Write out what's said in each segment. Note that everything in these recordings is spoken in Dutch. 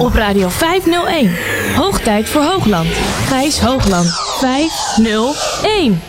op Radio 501. Hoog tijd voor Hoogland. Gijs Hoogland 501.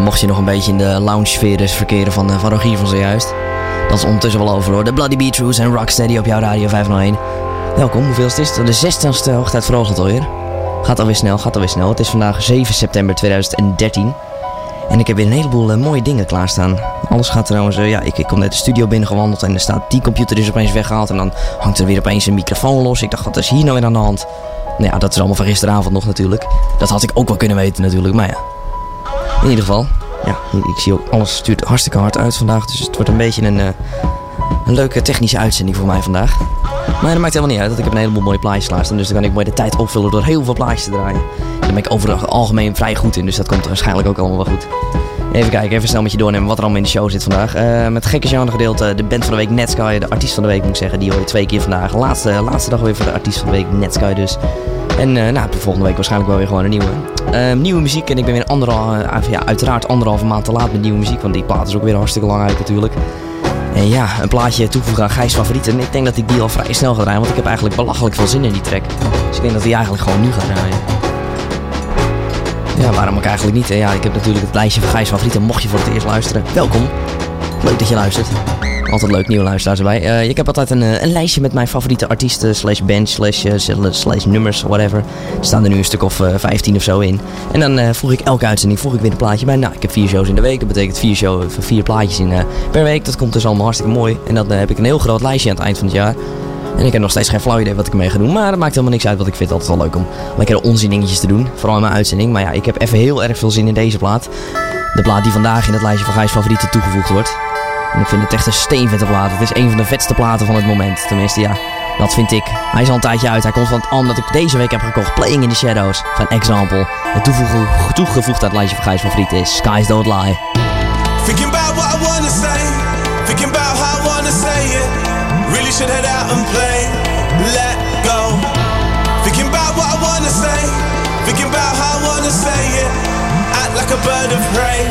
Mocht je nog een beetje in de lounge-sfeer verkeren van, uh, van Rogier van zojuist. Dat is ondertussen wel over hoor. De Bloody Beatroots en Rocksteady op jouw Radio 501. Welkom, hoeveel is het? De 16e hoogtijd voor Hoogland alweer. Gaat alweer snel, gaat alweer snel. Het is vandaag 7 september 2013. En ik heb weer een heleboel uh, mooie dingen klaarstaan. Alles gaat trouwens, uh, ja, ik, ik kom net de studio binnengewandeld en er staat die computer is opeens weggehaald. En dan hangt er weer opeens een microfoon los. Ik dacht, wat is hier nou weer aan de hand? Nou ja, dat is allemaal van gisteravond nog natuurlijk. Dat had ik ook wel kunnen weten natuurlijk, maar ja. In ieder geval, ja, ik zie ook alles stuurt hartstikke hard uit vandaag. Dus het wordt een beetje een, uh, een leuke technische uitzending voor mij vandaag. Maar dat maakt helemaal niet uit, dat ik heb een heleboel mooie plaatjes klaarstaan. Dus dan kan ik mooi de tijd opvullen door heel veel plaatjes te draaien. Daar ben ik over algemeen vrij goed in, dus dat komt waarschijnlijk ook allemaal wel goed. Even kijken, even snel met je doornemen wat er allemaal in de show zit vandaag. Uh, met gekke genre gedeelte, de band van de week Netsky, de artiest van de week moet ik zeggen. Die hoor je twee keer vandaag. Laatste, laatste dag weer voor de artiest van de week Netsky dus. En uh, nou, de volgende week waarschijnlijk wel weer gewoon een nieuwe. Uh, nieuwe muziek en ik ben weer anderhalf, uh, ja, uiteraard anderhalve maand te laat met nieuwe muziek. Want die plaat is ook weer hartstikke lang uit natuurlijk. En ja, een plaatje toevoegen aan Gijs favorieten. Ik denk dat ik die al vrij snel ga draaien. Want ik heb eigenlijk belachelijk veel zin in die track. Dus ik denk dat die eigenlijk gewoon nu ga draaien. Ja, waarom ook eigenlijk niet? Ja, ik heb natuurlijk het lijstje van Gijs favorieten. Mocht je voor het eerst luisteren, welkom. Leuk dat je luistert. Altijd leuk, nieuwe luisteraars erbij. ik heb altijd een, een lijstje met mijn favoriete artiesten, slash band, slash, slash nummers, whatever. Er staan er nu een stuk of 15 of zo in. En dan voeg ik elke uitzending voeg ik weer een plaatje bij. Nou, ik heb vier shows in de week. Dat betekent vier, show, vier plaatjes in, per week. Dat komt dus allemaal hartstikke mooi. En dan heb ik een heel groot lijstje aan het eind van het jaar. En ik heb nog steeds geen flauw idee wat ik ermee ga doen. Maar dat maakt helemaal niks uit, want ik vind het altijd wel leuk om lekkere onzin te doen. Vooral in mijn uitzending. Maar ja, ik heb even heel erg veel zin in deze plaat. De plaat die vandaag in het lijstje van Gijs favorieten toegevoegd wordt. En ik vind het echt een steenvette plaat. Het is een van de vetste platen van het moment. Tenminste, ja, dat vind ik. Hij is al een tijdje uit. Hij komt van het album dat ik deze week heb gekocht. Playing in the Shadows van Example. Het toegevoegd aan het lijstje van Gijs favorieten is Skies Don't Lie. Thinking about what I wanna say. Thinking about how I wanna say it. Really should head out and play. Let go. Thinking about what I wanna say. Thinking about how I wanna say it. Like a bird of prey.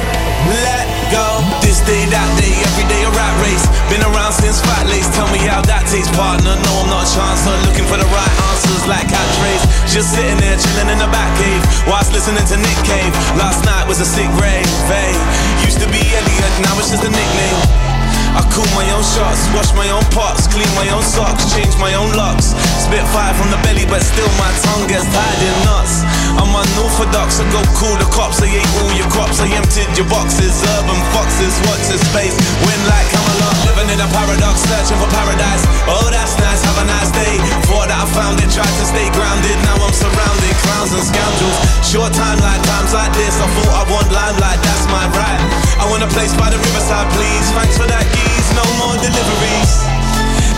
Let go. This day, that day, every day a rat race. Been around since fat lace. Tell me how that tastes, partner. No, I'm not a chancer. Looking for the right answers like catchphrase. Just sitting there chilling in the back cave whilst listening to Nick Cave. Last night was a sick rave. Hey, used to be Elliot, now it's just a nickname. I cool my own shots, wash my own pots, clean my own socks, change my own locks. Spit fire from the belly, but still my tongue gets tied in knots. I'm unorthodox, I go cool the cops, I ate all your crops, I emptied your boxes. Urban foxes, watch this space, win like Camelot. Living in a paradox, searching for paradise. Oh, that's nice, have a nice day. Thought that I found it, tried to stay grounded, now I'm surrounded. Clowns and scoundrels, short time like times like this. I thought I want limelight, that's my right. I want a place by the riverside, please. Thanks for that keys, no more deliveries.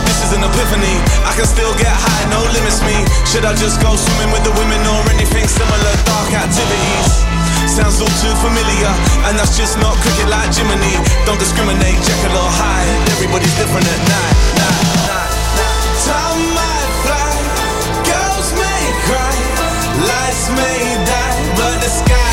This is an epiphany. I can still get high, no limits me. Should I just go swimming with the women or anything similar? Dark activities. Sounds all too familiar, and that's just not cricket like Jiminy. Don't discriminate, Jekyll or Hyde. Everybody's different at night, night, night. Time might fly, girls may cry, lights may die, but the skies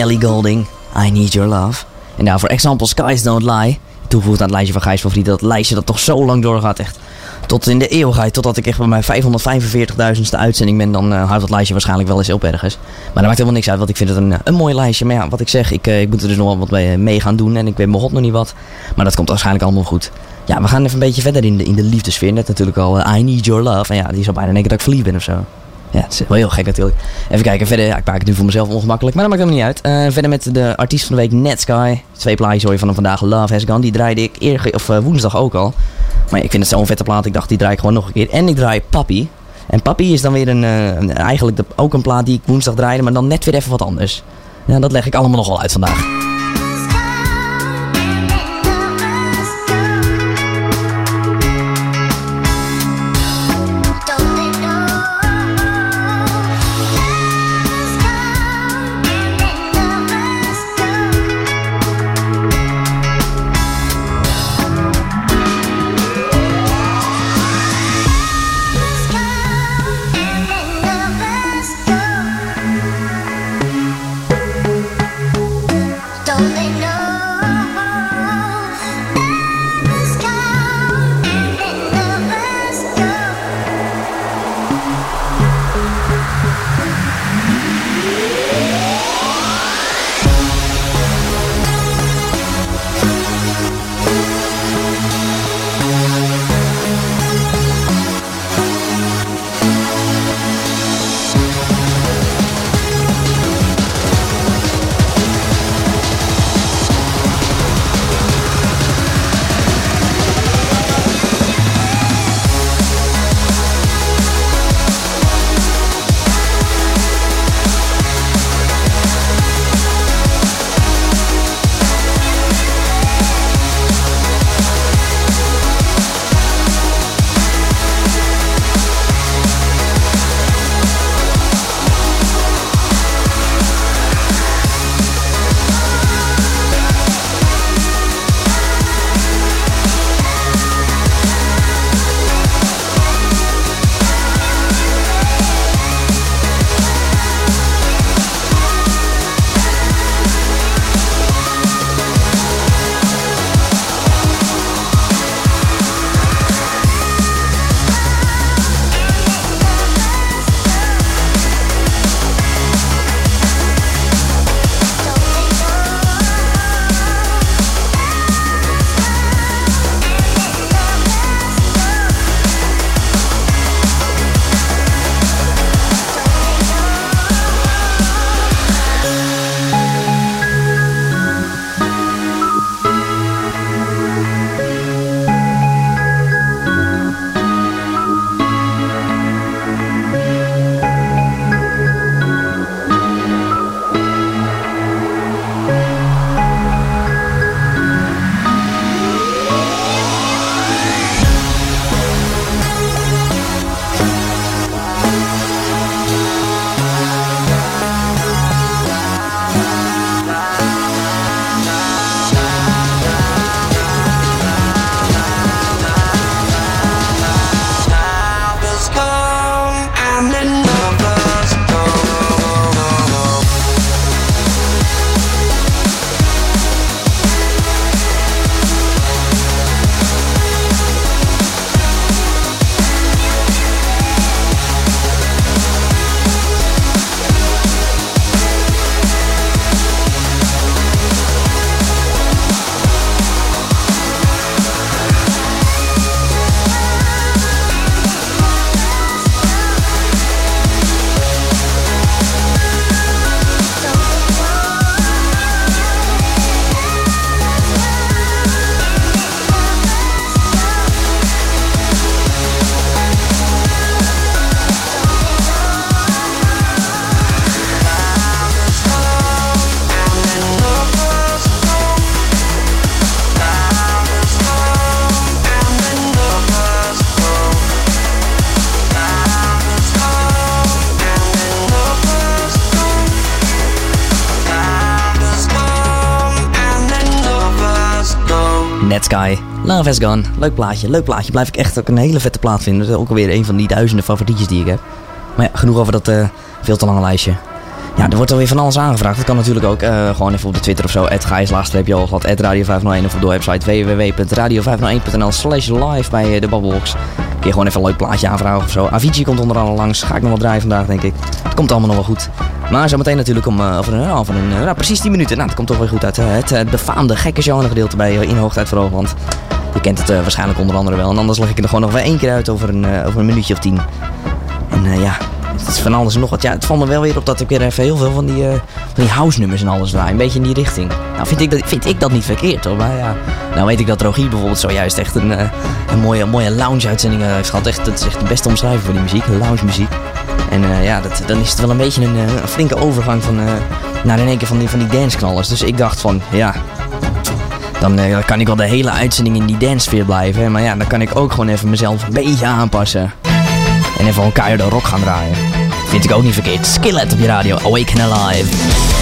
Ellie Golding. I Need Your Love. En daarvoor Example Skies Don't Lie. Toegevoegd aan het lijstje van Gijs Favoriet. Dat lijstje dat toch zo lang doorgaat. Echt tot in de eeuwigheid. Totdat ik echt bij mijn 545.000ste uitzending ben. Dan uh, houdt dat lijstje waarschijnlijk wel eens op ergens. Maar dat maakt helemaal niks uit. Want ik vind het een, een mooi lijstje. Maar ja, wat ik zeg. Ik, uh, ik moet er dus nog wel wat mee, mee gaan doen. En ik weet mijn god nog niet wat. Maar dat komt waarschijnlijk allemaal goed. Ja, we gaan even een beetje verder in de, in de liefdesfeer. Net natuurlijk al I Need Your Love. En ja, die is al bijna denken dat ik verliefd ben of zo. Ja, het is wel heel gek natuurlijk. Even kijken, verder. Ja, ik maak het nu voor mezelf ongemakkelijk, maar dat maakt helemaal niet uit. Uh, verder met de artiest van de week, Netsky. Twee plaatjes hoor je van hem vandaag, Love Has Gone. Die draaide ik eer, of, uh, woensdag ook al. Maar ik vind het zo'n vette plaat, ik dacht die draai ik gewoon nog een keer. En ik draai Papi. En Papi is dan weer een, uh, eigenlijk ook een plaat die ik woensdag draaide, maar dan net weer even wat anders. Ja, dat leg ik allemaal nog wel uit vandaag. Leuk plaatje, leuk plaatje. Blijf ik echt ook een hele vette plaat vinden. Dat is ook alweer een van die duizenden favorietjes die ik heb. Maar ja, genoeg over dat uh, veel te lange lijstje. Ja, er wordt alweer van alles aangevraagd. Dat kan natuurlijk ook uh, gewoon even op de Twitter of zo. Het Gijs, laagstreepje al gehad. Radio 501 of op de website www.radio501.nl slash live bij uh, de Babbelbox. Kun je gewoon even een leuk plaatje aanvragen of zo. Avicii komt onder andere langs. Ga ik nog wel draaien vandaag, denk ik. Het komt allemaal nog wel goed. Maar zometeen natuurlijk om over een, over een nou, precies 10 minuten. Nou, dat komt toch weer goed uit. het befaamde gekke genre gedeelte bij In Hoogtijd voor Hoogland. Je kent het waarschijnlijk onder andere wel. En anders leg ik er gewoon nog wel één keer uit over een, over een minuutje of tien. En ja, het is van alles en nog wat. Ja, het valt me wel weer op dat ik weer even heel veel van die, van die house nummers en alles draai. Een beetje in die richting. Nou, vind ik dat, vind ik dat niet verkeerd hoor. Maar ja, nou weet ik dat Rogier bijvoorbeeld zojuist echt een, een mooie, mooie lounge-uitzending heeft gehad. Echt, dat is echt de beste omschrijving voor die muziek, lounge muziek. En ja, dat, dan is het wel een beetje een, een flinke overgang van, naar in één keer van die, van die danceknallers. Dus ik dacht van, ja, dan kan ik wel de hele uitzending in die dance blijven. Maar ja, dan kan ik ook gewoon even mezelf een beetje aanpassen. En even een keiharde rock gaan draaien. Vind ik ook niet verkeerd. Skillet op je radio. Awaken Alive.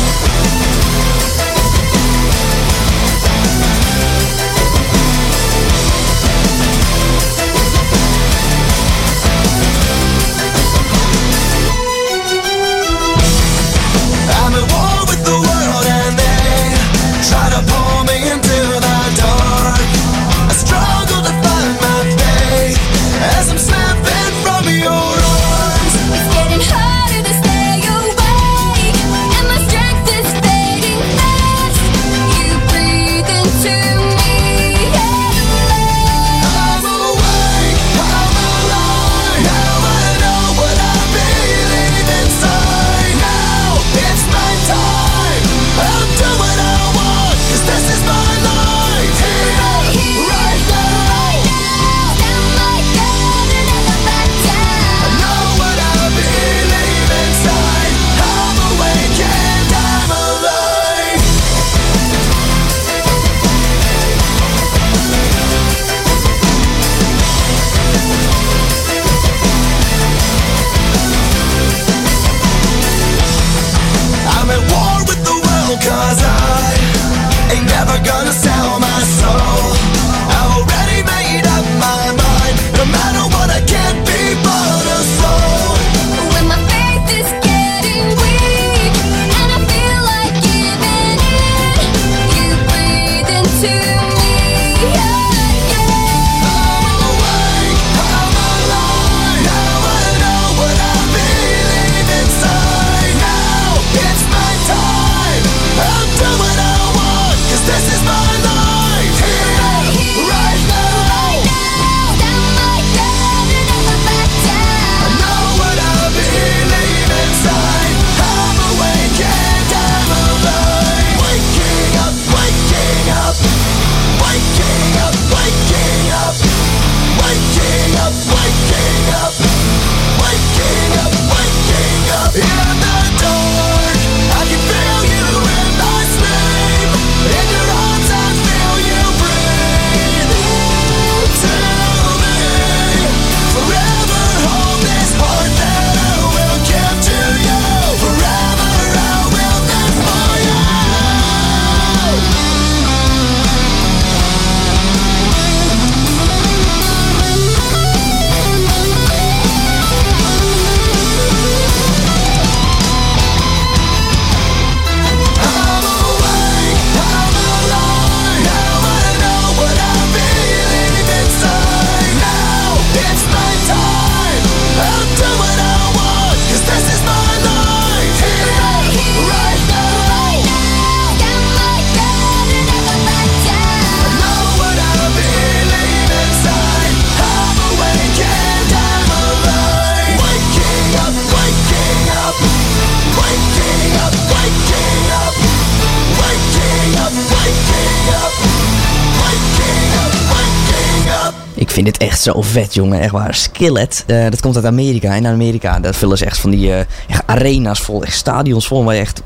Vind dit echt zo vet, jongen. Echt waar. Skillet, uh, dat komt uit Amerika. En in Amerika, daar vullen ze echt van die echt arena's vol, echt stadions vol, waar je echt 500.000,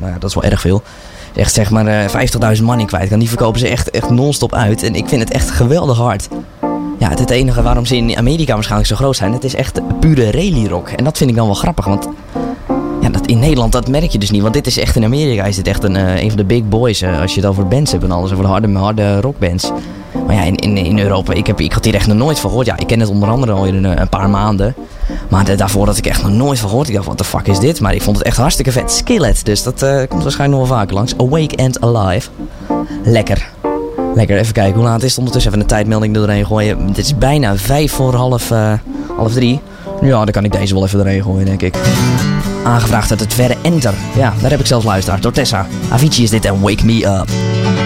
nou, dat is wel erg veel. Echt zeg maar uh, 50.000 man in kwijt kan. Die verkopen ze echt, echt non-stop uit. En ik vind het echt geweldig hard. Ja, het, het enige waarom ze in Amerika waarschijnlijk zo groot zijn, het is echt pure rally rock. En dat vind ik dan wel grappig, want Ja, dat in Nederland, dat merk je dus niet. Want dit is echt in Amerika is dit echt een, eh, een van de big boys. eh, als je het over bands hebt en alles. Over de harde, harde rockbands. Maar ja, in, in, in Europa, ik, heb, ik had hier echt nog nooit van gehoord. Ja, ik ken het onder andere al in een, een paar maanden. Maar daarvoor had ik echt nog nooit van gehoord. Ik dacht, wat de fuck is dit? Maar ik vond het echt hartstikke vet. Skillet, dus dat eh, komt waarschijnlijk nog wel vaker langs. Awake and Alive. Lekker. Lekker, even kijken hoe laat is het ondertussen. Even een tijdmelding er doorheen gooien. Het is bijna vijf voor half, eh, half drie. Ja, dan kan ik deze wel even doorheen gooien, denk ik. Aangevraagd uit het verre Enter. Ja, daar heb ik zelfs luisteraar. Door Tessa. Avicii is dit en Wake Me Up.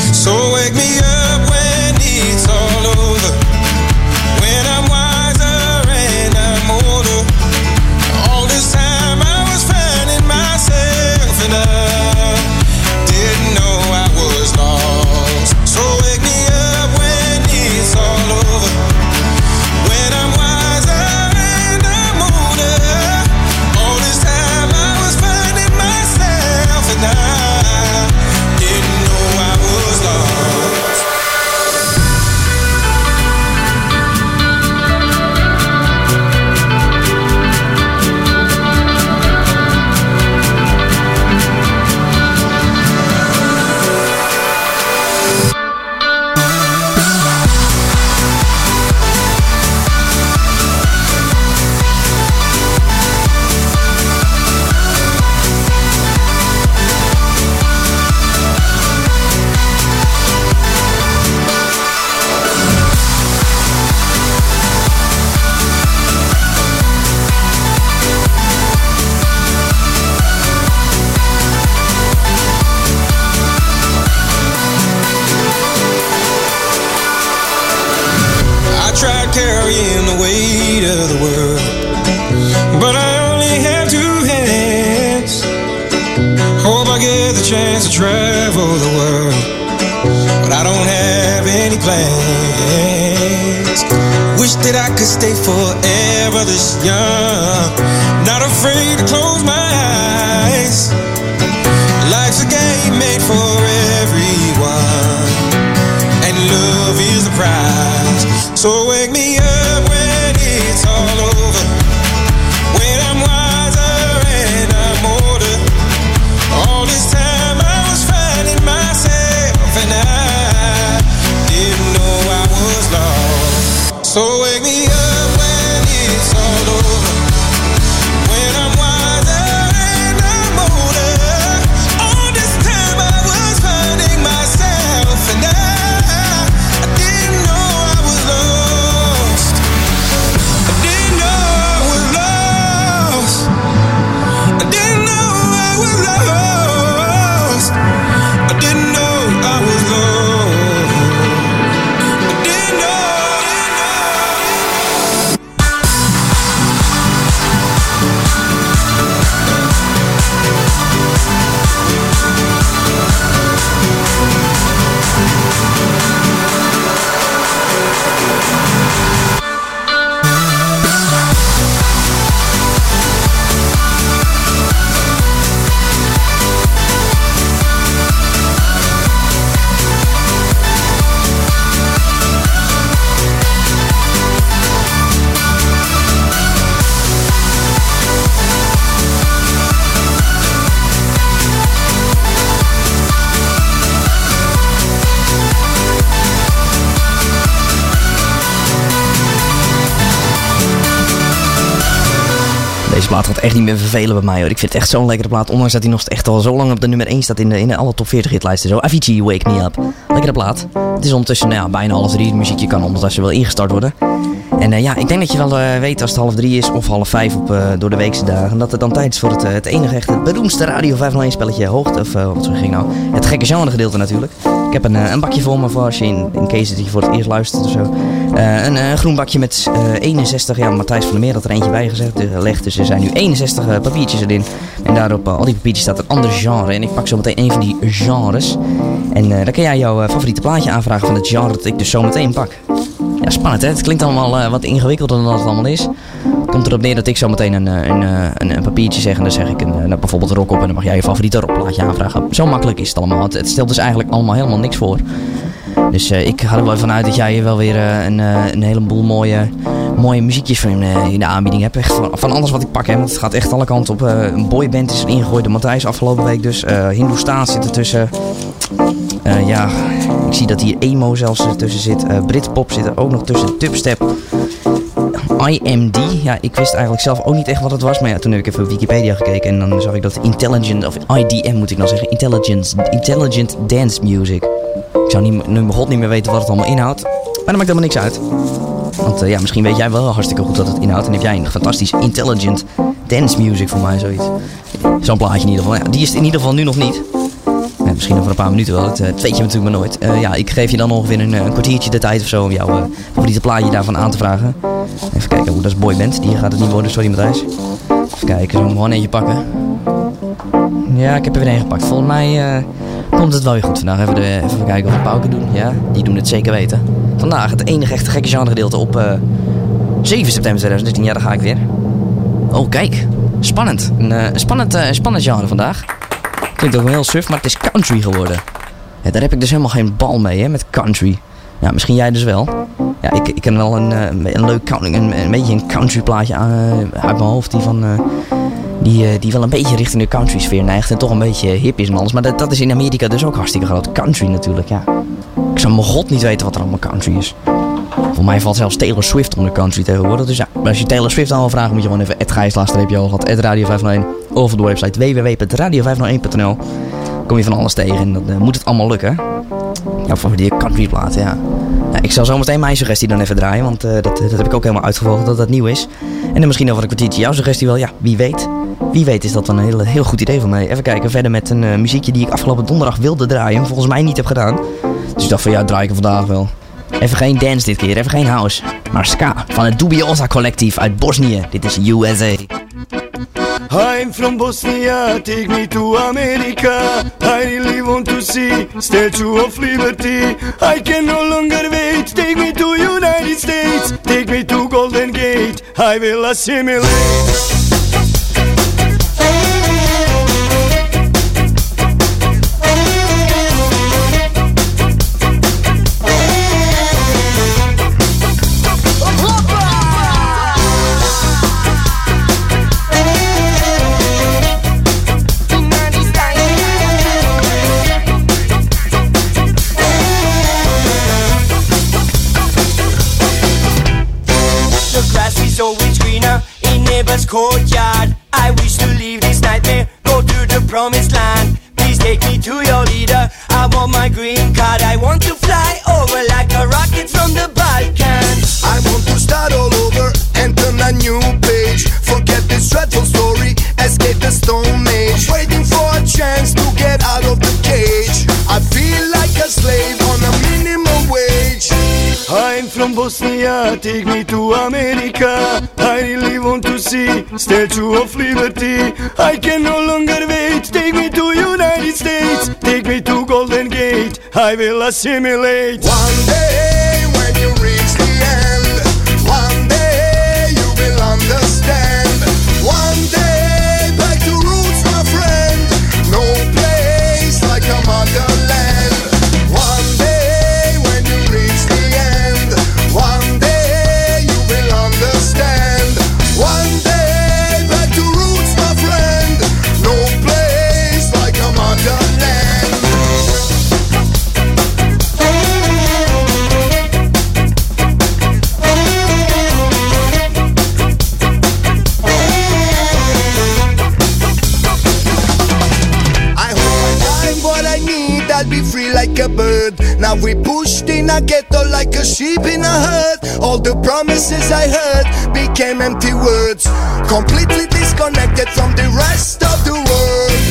So wake me up chance to travel the world, but I don't have any plans. Wish that I could stay forever this young, not afraid to close my echt niet meer vervelen bij mij hoor. Ik vind het echt zo'n lekkere plaat. Ondanks dat hij nog echt al zo lang op de nummer 1 staat in, de, in alle top 40 hitlijsten. Zo, Avicii, Wake Me Up. Lekkere plaat. Het is ondertussen nou ja, bijna half drie. Het muziekje kan ondertussen wel ingestart worden. En eh, ja, ik denk dat je wel eh, weet als het half drie is of half vijf op, eh, door de weekse dagen. Dat het dan tijd is voor het, het enige echt, het beroemdste Radio 501 spelletje hoogte. Of wat zo ging nou? Het gekke genre gedeelte natuurlijk. Ik heb een, eh, een bakje voor me voor als je in, in case dat je voor het eerst luistert of zo. Eh, een eh, groen bakje met eh, 61, ja Matthijs van der Meer had er eentje bij gezegd, gelegd. Dus er zijn nu 61 eh, papiertjes erin. En daarop al die papiertjes staat een ander genre. En ik pak zo meteen een van die genres. En dan kan jij jouw favoriete plaatje aanvragen van het genre dat ik dus zo meteen pak. Ja, spannend hè. Het klinkt allemaal wat ingewikkelder dan dat het allemaal is. Komt erop neer dat ik zo meteen een, eh, een, eh, een, een papiertje zeg en dan zeg ik een, eh, nou, bijvoorbeeld rock op en dan mag jij je favoriete rockplaatje aanvragen. Zo makkelijk is het allemaal. Het, stelt dus eigenlijk allemaal helemaal niks voor. Dus ik ga er wel vanuit dat jij wel weer een, een heleboel mooie, mooie muziekjes van in de aanbieding hebt. Echt van, alles wat ik pak. Hè, want het gaat echt alle kanten op. Een boyband is ingegooid. De Matthijs afgelopen week dus. Hindoestaan zit ertussen. Ja, ik zie dat hier emo zelfs ertussen zit. Britpop zit er ook nog tussen. Dubstep. IMD. Ja, ik wist eigenlijk zelf ook niet echt wat het was. Maar ja, toen heb ik even op Wikipedia gekeken. En dan zag ik dat Intelligent, of IDM moet ik dan zeggen. Intelligent, Intelligent Dance Music. Ik zou nu mijn god niet meer weten wat het allemaal inhoudt. Maar dat maakt helemaal niks uit. Want eh, ja, misschien weet jij wel hartstikke goed wat het inhoudt. En heb jij een fantastisch Intelligent Dance Music voor mij, zoiets. Zo'n plaatje in ieder geval. Ja, die is in ieder geval nu nog niet. Misschien over een paar minuten wel. Het, eh, weet je natuurlijk maar nooit. Eh, ja, ik geef je dan ongeveer een, eh, een kwartiertje de tijd of zo om jouw favoriete plaatje daarvan aan te vragen. Even kijken, hoe dat is boyband. Die gaat het niet worden, sorry Matthijs. Even kijken, zo gewoon eentje pakken. Ja, ik heb er weer een gepakt. Volgens mij komt het wel weer goed vandaag. Even, even kijken of we pauken doen. Ja, die doen het zeker weten. Vandaag het enige echte gekke genre gedeelte op eh, 7 september 2013. Ja, daar ga ik weer. Oh, kijk. Spannend. Een spannend, spannend genre vandaag. Klinkt ook wel heel suf, maar het is country geworden. Daar heb ik dus helemaal geen bal mee, hè, met country. Ja, misschien jij dus wel. Ja, ik, ik ken wel een, eh, een leuk country, een, een beetje een country plaatje eh, uit mijn hoofd. Die van... eh, die, die wel een beetje richting de country sfeer neigt en toch een beetje hip is en alles. Maar dat, dat is in Amerika dus ook hartstikke groot. Country natuurlijk, ja. Ik zou mijn god niet weten wat er allemaal country is. Voor mij valt zelfs Taylor Swift onder country tegenwoordig. Dus ja, als je Taylor Swift aan wil vragen, moet je gewoon even @gijslaagstreepje gehad radio 501 of de website www.radio501.nl. Kom je van alles tegen en dan eh, moet het allemaal lukken. Ja, voor die country platen, ja. Ik zal zo meteen mijn suggestie dan even draaien, want eh, dat, dat heb ik ook helemaal uitgevolgd dat dat nieuw is. En dan misschien over een kwartiertje jouw suggestie wel, ja, wie weet. Wie weet is dat dan een heel, heel goed idee van mij. Even kijken, verder met een eh, muziekje die ik afgelopen donderdag wilde draaien, volgens mij niet heb gedaan. Dus ik dacht van ja, draai ik vandaag wel. Even geen dance dit keer, even geen house. Maar ska van het Dubiosa collectief uit Bosnië. Dit is USA. I'm from Bosnia, take me to America. I really want to see Statue of Liberty. I can no longer wait. Take me to United States. Take me to Golden Gate. I will assimilate. Courtyard. I wish to leave this nightmare, go to the promised land. Please take me to your leader. I want my green card. I want to fly over like a rocket from the Balkans. I want to start all over and turn a new page. Forget this dreadful story, escape the stone age. Waiting for a chance to get out of the cage. I feel like a slave on a minimum wage. I'm from Bosnia, take me to America. See Statue of Liberty. I can no longer wait. Take me to United States. Take me to Golden Gate. I will assimilate. One day when you reach the end, one day you will understand. One a sheep in a herd. All the promises I heard became empty words. Completely disconnected from the rest of the world.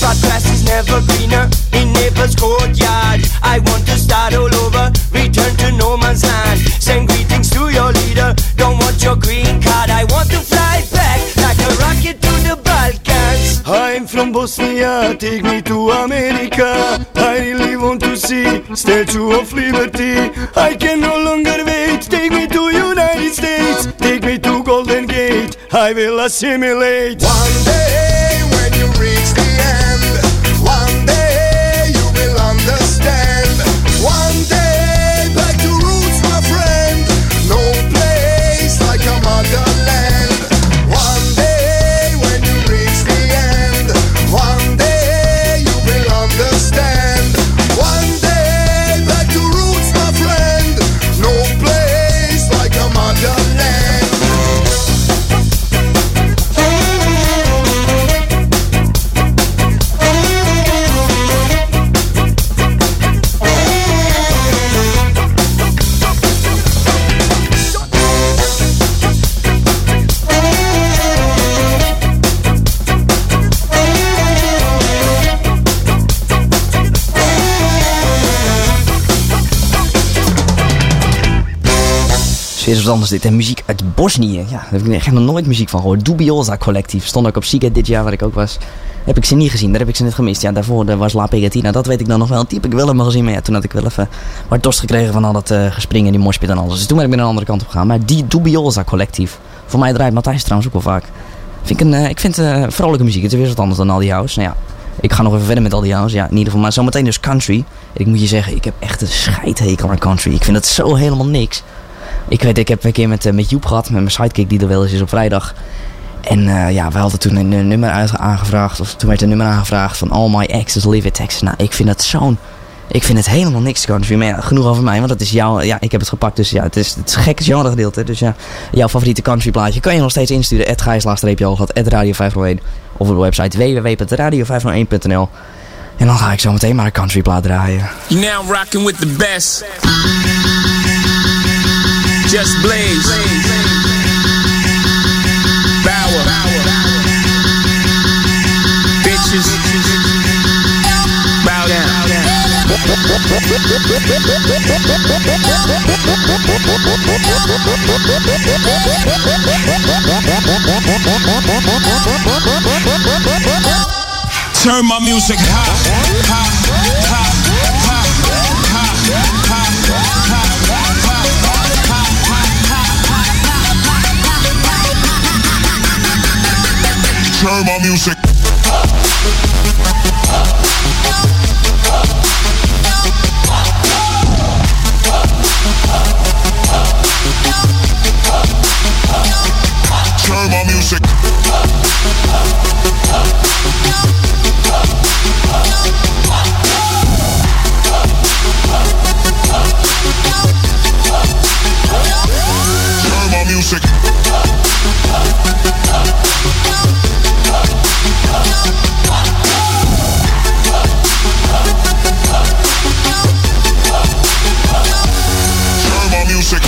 But grass is never greener in neighbor's courtyard. I want to start all over, return to no man's land. Send greetings to your leader. Don't want your green card. I want to fly back like a rocket to the Balkans. I'm from Bosnia, take me to America. I will assimilate. One day is wat anders dit. En muziek uit Bosnië. Ja, daar heb ik echt nog nooit muziek van gehoord. Dubiosa Collectief. Stond ook op Siget dit jaar waar ik ook was. Heb ik ze niet gezien. Daar heb ik ze net gemist. Ja, daarvoor eh, was La Pegatina. Dat weet ik dan nog wel. Heb ik wel helemaal gezien. Maar ja, toen had ik wel even wat dorst gekregen van al dat eh gespringen en die moshpit en alles. Dus toen ben ik weer een andere kant op gegaan. Maar die Dubiosa Collectief. Voor mij draait Matthijs trouwens ook wel vaak. Vind ik, een, eh, ik vind eh, vrolijke muziek. Het is weer wat anders dan al die house. Nou ja, ik ga nog even verder met al die house. Ja, in ieder geval. Maar zometeen dus country. Ik moet je zeggen, ik heb echt een scheidhekel aan country. Ik vind het zo helemaal niks. Ik weet, ik heb een keer met, eh, met Joep gehad, met mijn sidekick die er wel eens is op vrijdag. En eh, ja, we hadden toen een, nummer aangevraagd, of toen werd een nummer aangevraagd van All My Exes Live It Texas. Nou, ik vind het zo'n, ik vind het helemaal niks country. Maar ja, genoeg over mij, want het is jouw, ja, ik heb het gepakt. Dus ja, het is het gekke genre gedeelte. Dus ja, jouw favoriete country plaatje kan je nog steeds insturen. Het gijslaagstreepje at radio 501 of op de website www.radio501.nl. En dan ga ik zo meteen maar een country plaat draaien. Now rocking with the best. Just Blaze. Bauer. Bitches. Bow down. Turn my music high, high, Turn my music. Turn my music. Turn my music music.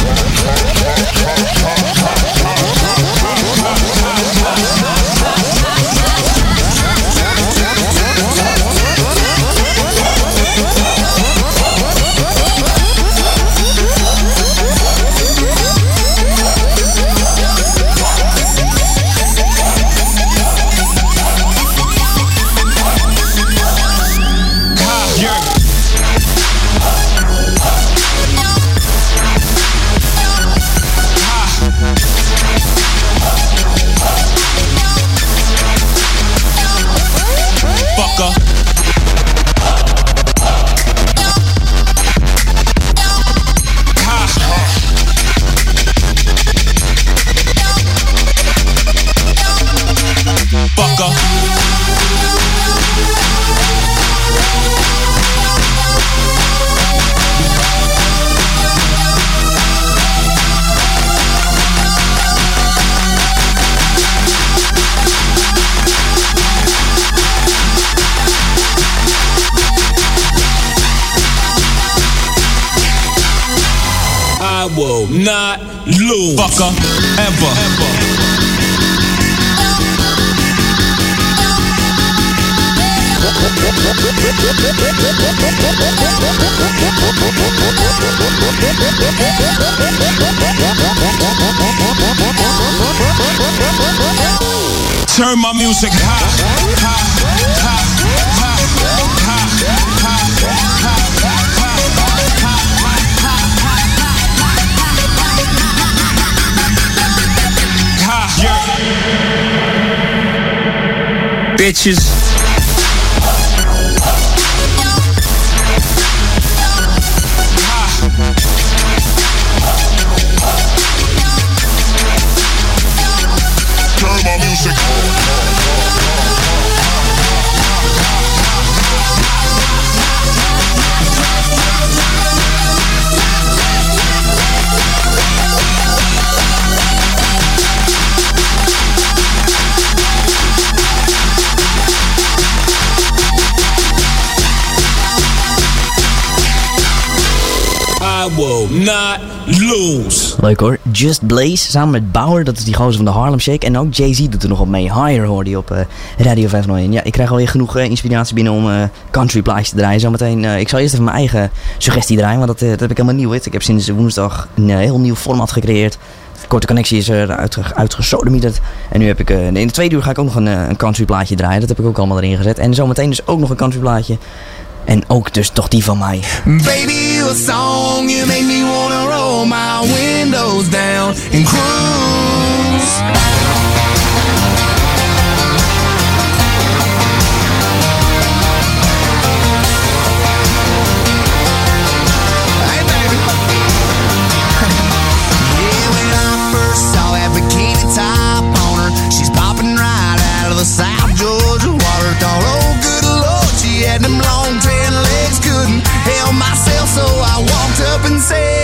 She's. Just Blaze samen met Bauer, dat is die gozer van de Harlem Shake. En ook Jay-Z doet er nog op mee. Higher hoorde je op uh, Radio 501. Ja, ik krijg alweer genoeg eh, inspiratie binnen om uh, country plaatjes te draaien. Zometeen, ik zal eerst even mijn eigen suggestie draaien, want dat, dat heb ik helemaal nieuw. Ik heb sinds woensdag een heel nieuw format gecreëerd. Korte connectie is er uitge uitgesodemieterd. En nu heb ik, in de tweede uur ga ik ook nog een, een country plaatje draaien. Dat heb ik ook allemaal erin gezet. En zometeen dus ook nog een country plaatje. En ook dus toch die van mij. Baby, a song you make me wanna my windows down and cruise. Yeah, when I first saw that bikini top on her, she's popping right out of the South Georgia water. Thought, oh, good lord, she had them long ten legs. Couldn't help myself, so I walked up and said.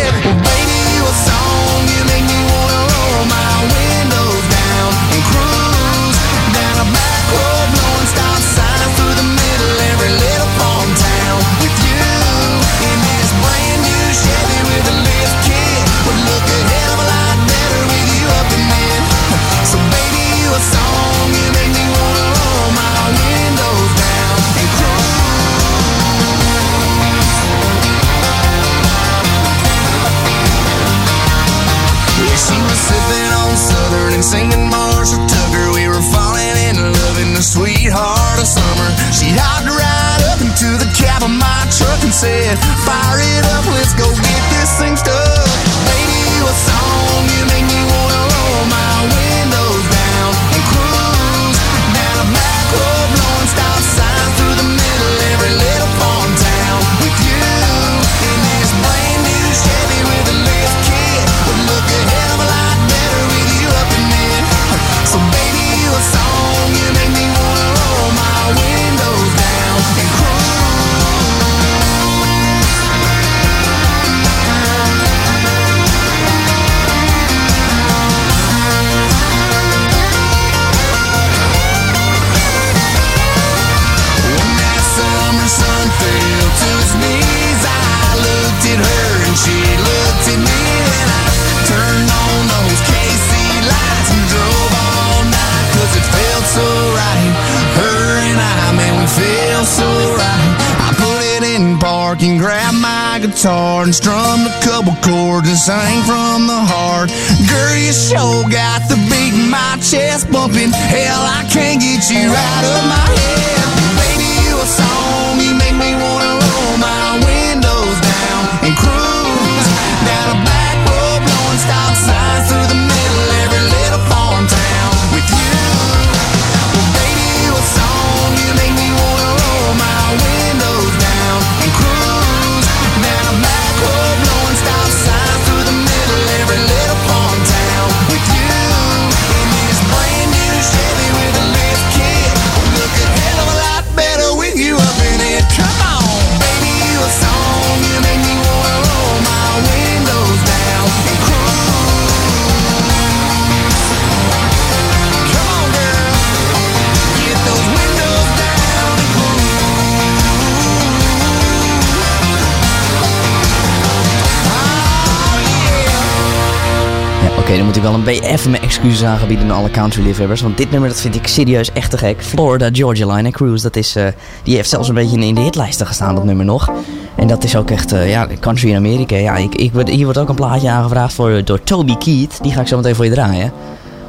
Excuses aangebieden aan alle country liefhebbers. Want dit nummer dat vind ik serieus echt te gek. Florida Georgia Line en Cruise, dat is, eh, die heeft zelfs een beetje in de hitlijsten gestaan, dat nummer nog. En dat is ook echt, eh, ja, country in Amerika. Ja, ik, ik, hier wordt ook een plaatje aangevraagd voor, door Toby Keith. Die ga ik zo meteen voor je draaien.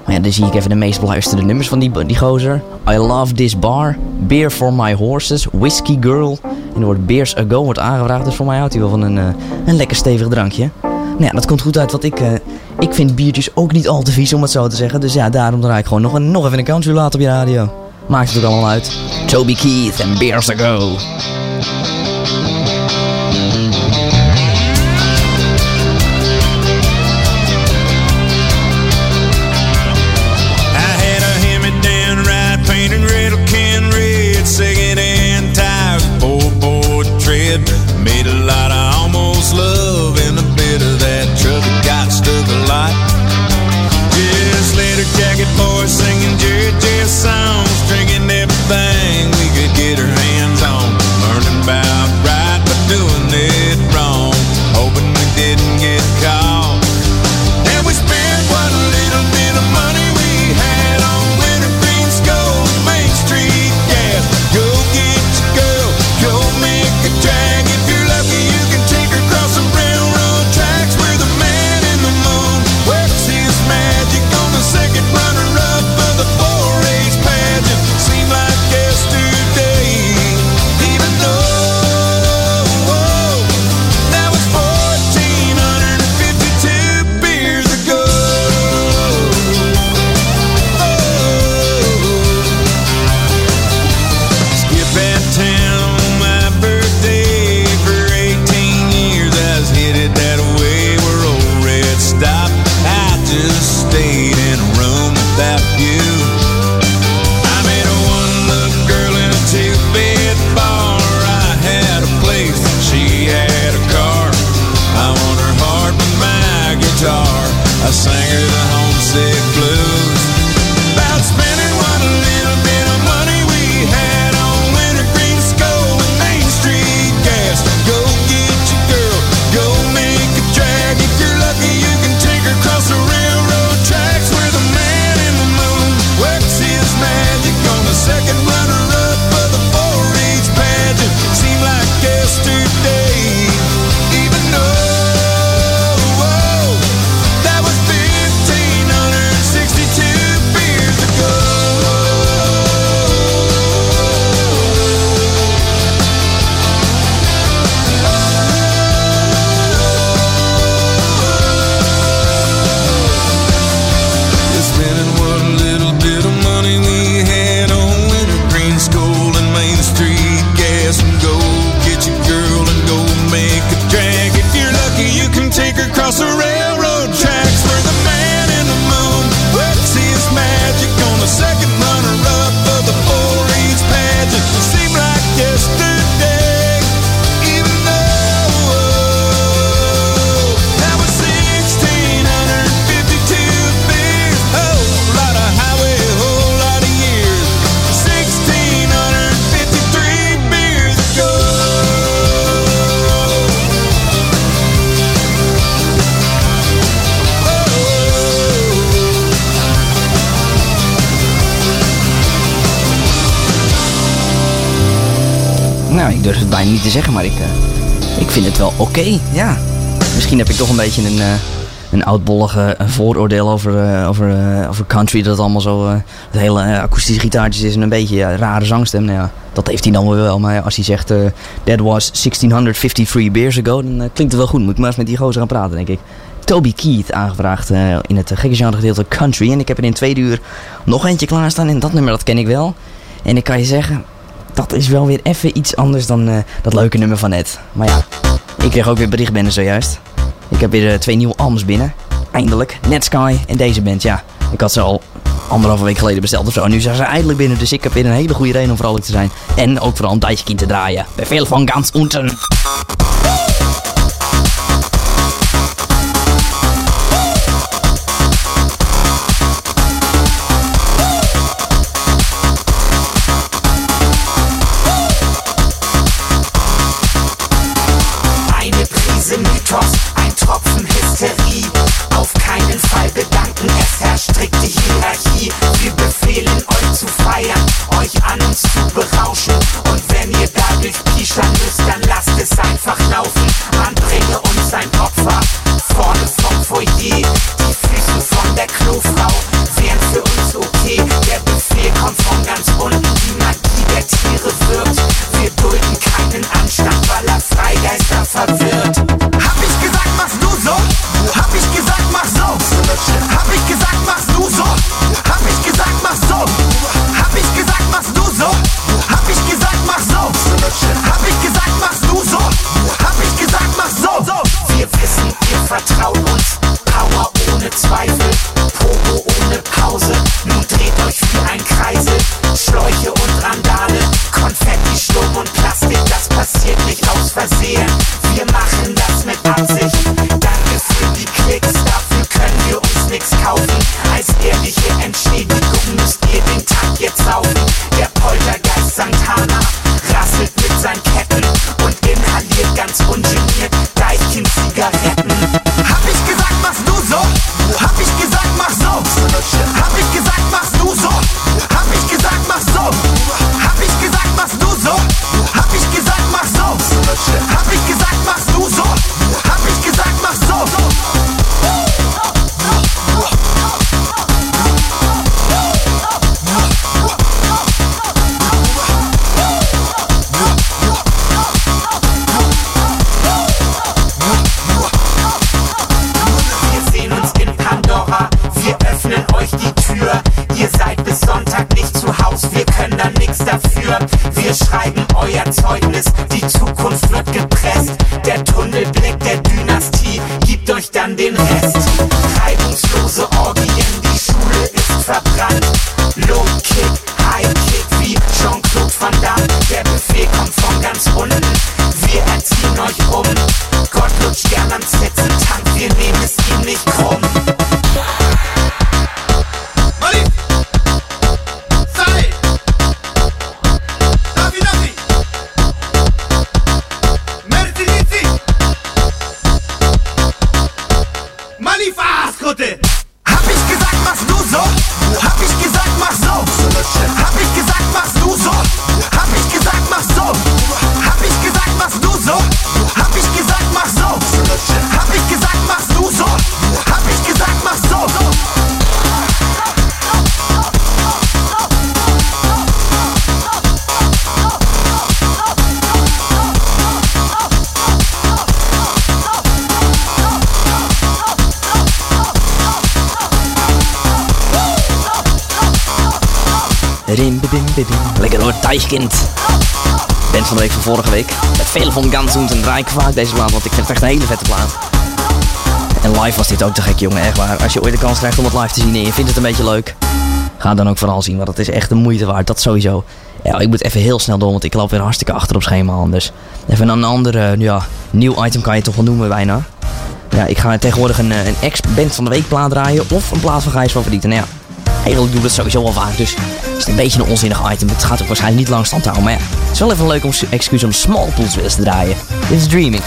Maar ja, dan zie ik even de meest beluisterde nummers van die, die gozer. I Love This Bar, Beer for My Horses, Whiskey Girl. En er wordt Beers Ago wordt aangevraagd. Dus voor mij houdt hij wel van een, eh, een lekker stevig drankje. Nou ja, dat komt goed uit, want ik, eh, ik vind biertjes ook niet al te vies, om het zo te zeggen. Dus ja, daarom draai ik gewoon nog, een, nog even een country laat op je radio. Maakt het ook allemaal uit. Toby Keith en Beers Ago. Oké, ja. Misschien heb ik toch een beetje een, eh, een oudbollige eh, vooroordeel over, eh, over, over country. Dat het allemaal zo, het hele akoestische gitaartjes is en een beetje rare zangstem. Nou ja, dat heeft hij dan wel. Maar als hij zegt, that was 1653 beers ago, dan klinkt het wel goed. Moet ik maar eens met die gaan praten, denk ik. Toby Keith aangevraagd in het gekke genre gedeelte country. En ik heb er in twee uur nog eentje klaarstaan. En dat nummer, dat ken ik wel. En ik kan je zeggen, dat is wel weer even iets anders dan dat leuke nummer van net. Maar ja, ik kreeg ook weer bericht binnen zojuist. Ik heb weer eh, twee nieuwe albums binnen. Eindelijk. Netsky en deze band, ja. Ik had ze al anderhalve week geleden besteld of zo. En nu zijn ze eindelijk binnen. Dus ik heb weer een hele goede reden om vrolijk te zijn. En ook vooral een tijdje te draaien. Bij veel van ganz unten. vorige week. Met veel van Gansoend en draai vaak deze plaat, want ik vind het echt een hele vette plaat. En live was dit ook te gek, jongen, echt waar. Als je ooit de kans krijgt om het live te zien en je vindt het een beetje leuk, ga dan ook vooral zien, want dat is echt de moeite waard, dat sowieso. Ja, ik moet even heel snel door, want ik loop weer hartstikke achter op schema aan. Dus even een ander eh, ja, nieuw item kan je toch wel noemen bijna. Ja, ik ga tegenwoordig een, eh, een ex-band van de week plaat draaien of een plaat van Gijs favorieten. Nou ja, Eigenlijk doen we dat sowieso al vaak, dus het is een beetje een onzinnig item. Het gaat ook waarschijnlijk niet lang stand houden, maar ja, het is wel even een om excuus om small pools weer te draaien. It's Dreaming.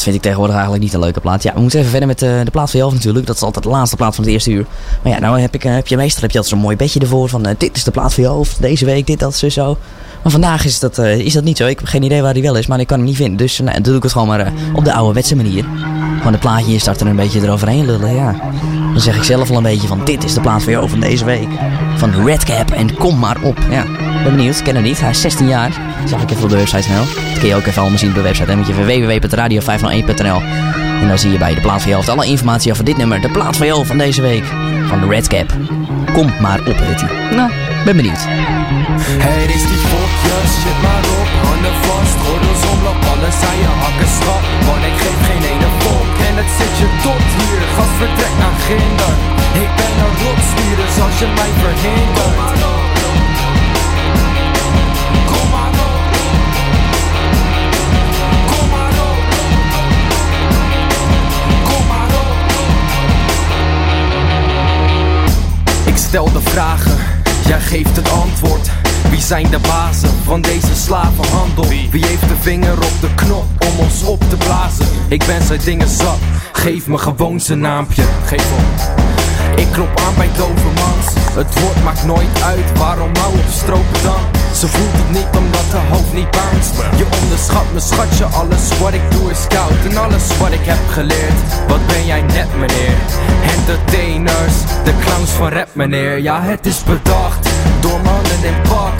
Wat vind ik tegenwoordig eigenlijk niet een leuke plaat. Ja, we moeten even verder met eh, de plaat van Jelf natuurlijk. Dat is altijd de laatste plaat van het eerste uur. Maar ja, nou heb, ik, eh, heb je meestal heb je altijd zo'n mooi bedje ervoor. Van eh, dit is de plaat van Jelf. Deze week dit, dat, zo, zo. Maar vandaag is dat, is dat niet zo. Ik heb geen idee waar hij wel is, maar ik kan hem niet vinden. Dus nou, dan doe ik het gewoon maar op de ouderwetse manier. Gewoon de plaatje starten er een beetje eroverheen lullen, ja. Dan zeg ik zelf al een beetje van dit is de plaat van jou van deze week. Van Redcap en kom maar op. Ja, ben benieuwd, ken niet. Hij is 16 jaar. Zag ik even op de website snel. Kun je ook even allemaal zien op de website. Dan moet je even www.radio501.nl En dan zie je bij de plaat van jou alle informatie over dit nummer. De plaat van jou van deze week. Van de Redcap. Kom maar op, hij. Nou, ben benieuwd. Het is die fokjes, shit maar op, handen vast, gordels omloop, alles aan je hakken schat. Want ik geef geen ene fok en het zit je tot hier, gas vertrek naar ginder. Ik ben een dus als je mij verhindert. Stel de vragen, jij geeft het antwoord. Wie zijn de bazen van deze slavenhandel? Wie heeft de vinger op de knop om ons op te blazen? Ik ben zijn dingen zat, geef me gewoon zijn naampje. Geef op. Ik klop aan bij Dovermans. Het woord maakt nooit uit, waarom hou op stropen dan? Ze voelt het niet omdat de hoofd niet bounce Je onderschat me schatje, alles wat ik doe is koud. En alles wat ik heb geleerd, wat ben jij net meneer? Entertainers, de clowns van rap meneer. Ja het is bedacht, door mannen in pak.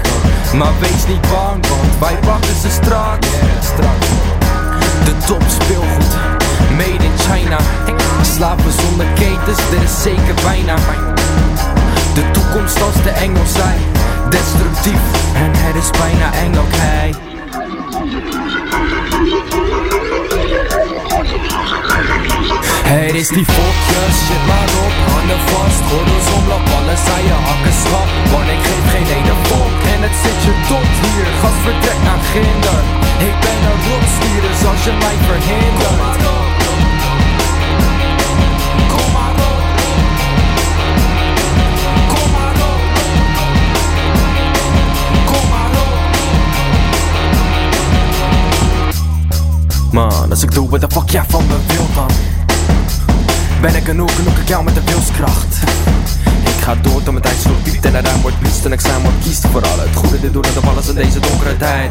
Maar wees niet bang, want wij pakken ze strak. De top speelgoed, made in China Slapen zonder ketens, dit is zeker bijna De toekomst als de engel zijn Destructief en het is bijna eng, oké Het is die fokjes, shit maar op, handen vast, gordels omloop, alles aan je hakken schat Want ik geef geen ene fok en het zit je tot hier, gas vertrek naar ginder. Ik ben een rotsdier, dus als je mij verhindert Man, als ik doe wat de fuck jij van me wil dan. Ben ik een ook ik jou met de wilskracht ga door tot mijn tijd zo diep en de ruim wordt bliest En ik zijn wat kiest voor al het goede dit doen en de alles in deze donkere tijd.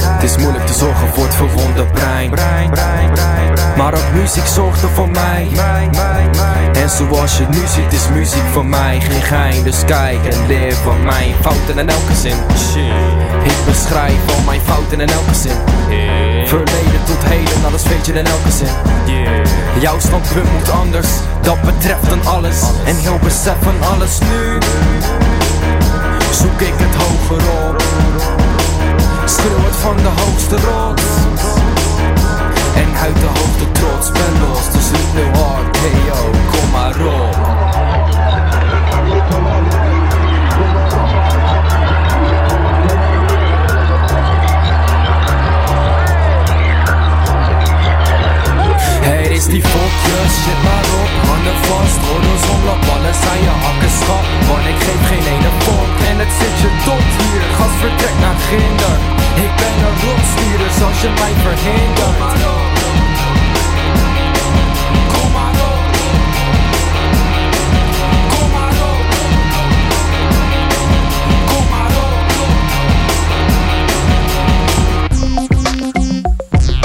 Het is moeilijk te zorgen voor het verwonde brein. Maar ook muziek zorgt er voor mij. En zoals je nu ziet is muziek voor mij. Geen gein, dus kijk en leer van mijn fouten in elke zin. Ik beschrijf al mijn fouten in elke zin. Verleden tot heden, alles weet je in elke zin. Jouw standpunt moet anders, dat betreft dan alles. En heel besef alles nu. Zoek ik het hoger op. Schreeuw het van de hoogste rots. En uit de hoogte trots ben los. Dus niet nu hard, hey yo, kom maar op is die fokjes, shit maar op, handen vast, gordels omloop, alles aan je hakken schat Want ik geef geen ene fok. En het zit je tot hier, gas vertrek naar ginder. Ik ben een rotsdier, dus als je mij verhindert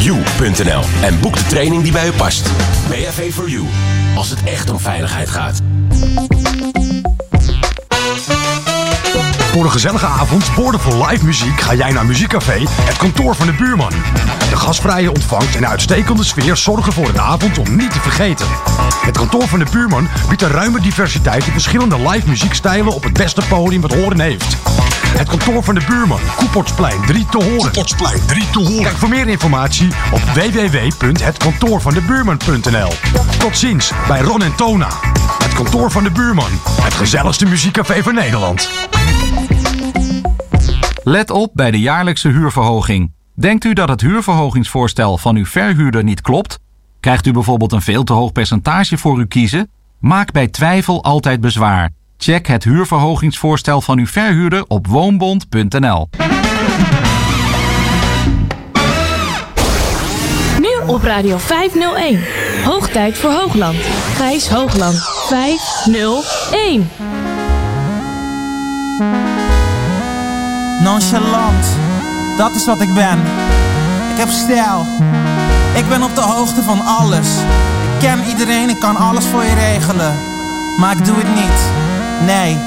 www.bav-4-you.nl en boek de training die bij u past. BHV for You, als het echt om veiligheid gaat. Voor een gezellige avond, boordevol live muziek, ga jij naar Muziekcafé, het kantoor van de buurman. De gastvrije ontvangst en uitstekende sfeer zorgen voor een avond om niet te vergeten. Het kantoor van de buurman biedt een ruime diversiteit in verschillende live muziekstijlen op het beste podium wat horen heeft. Het kantoor van de buurman, Koeportsplein 3 te horen. Koeportsplein 3 te horen. Kijk voor meer informatie op www.hetkantoorvandebuurman.nl. Tot ziens bij Ron en Tona. Het kantoor van de buurman, het gezelligste muziekcafé van Nederland. Let op bij de jaarlijkse huurverhoging. Denkt u dat het huurverhogingsvoorstel van uw verhuurder niet klopt? Krijgt u bijvoorbeeld een veel te hoog percentage voor uw kiezen? Maak bij twijfel altijd bezwaar. Check het huurverhogingsvoorstel van uw verhuurder op woonbond.nl. Nu op Radio 501. Hoogtijd voor Hoogland. Gijs Hoogland 501. Nonchalant, dat is wat ik ben. Ik heb stijl. Ik ben op de hoogte van alles. Ik ken iedereen, ik kan alles voor je regelen. Maar ik doe het niet. Nee.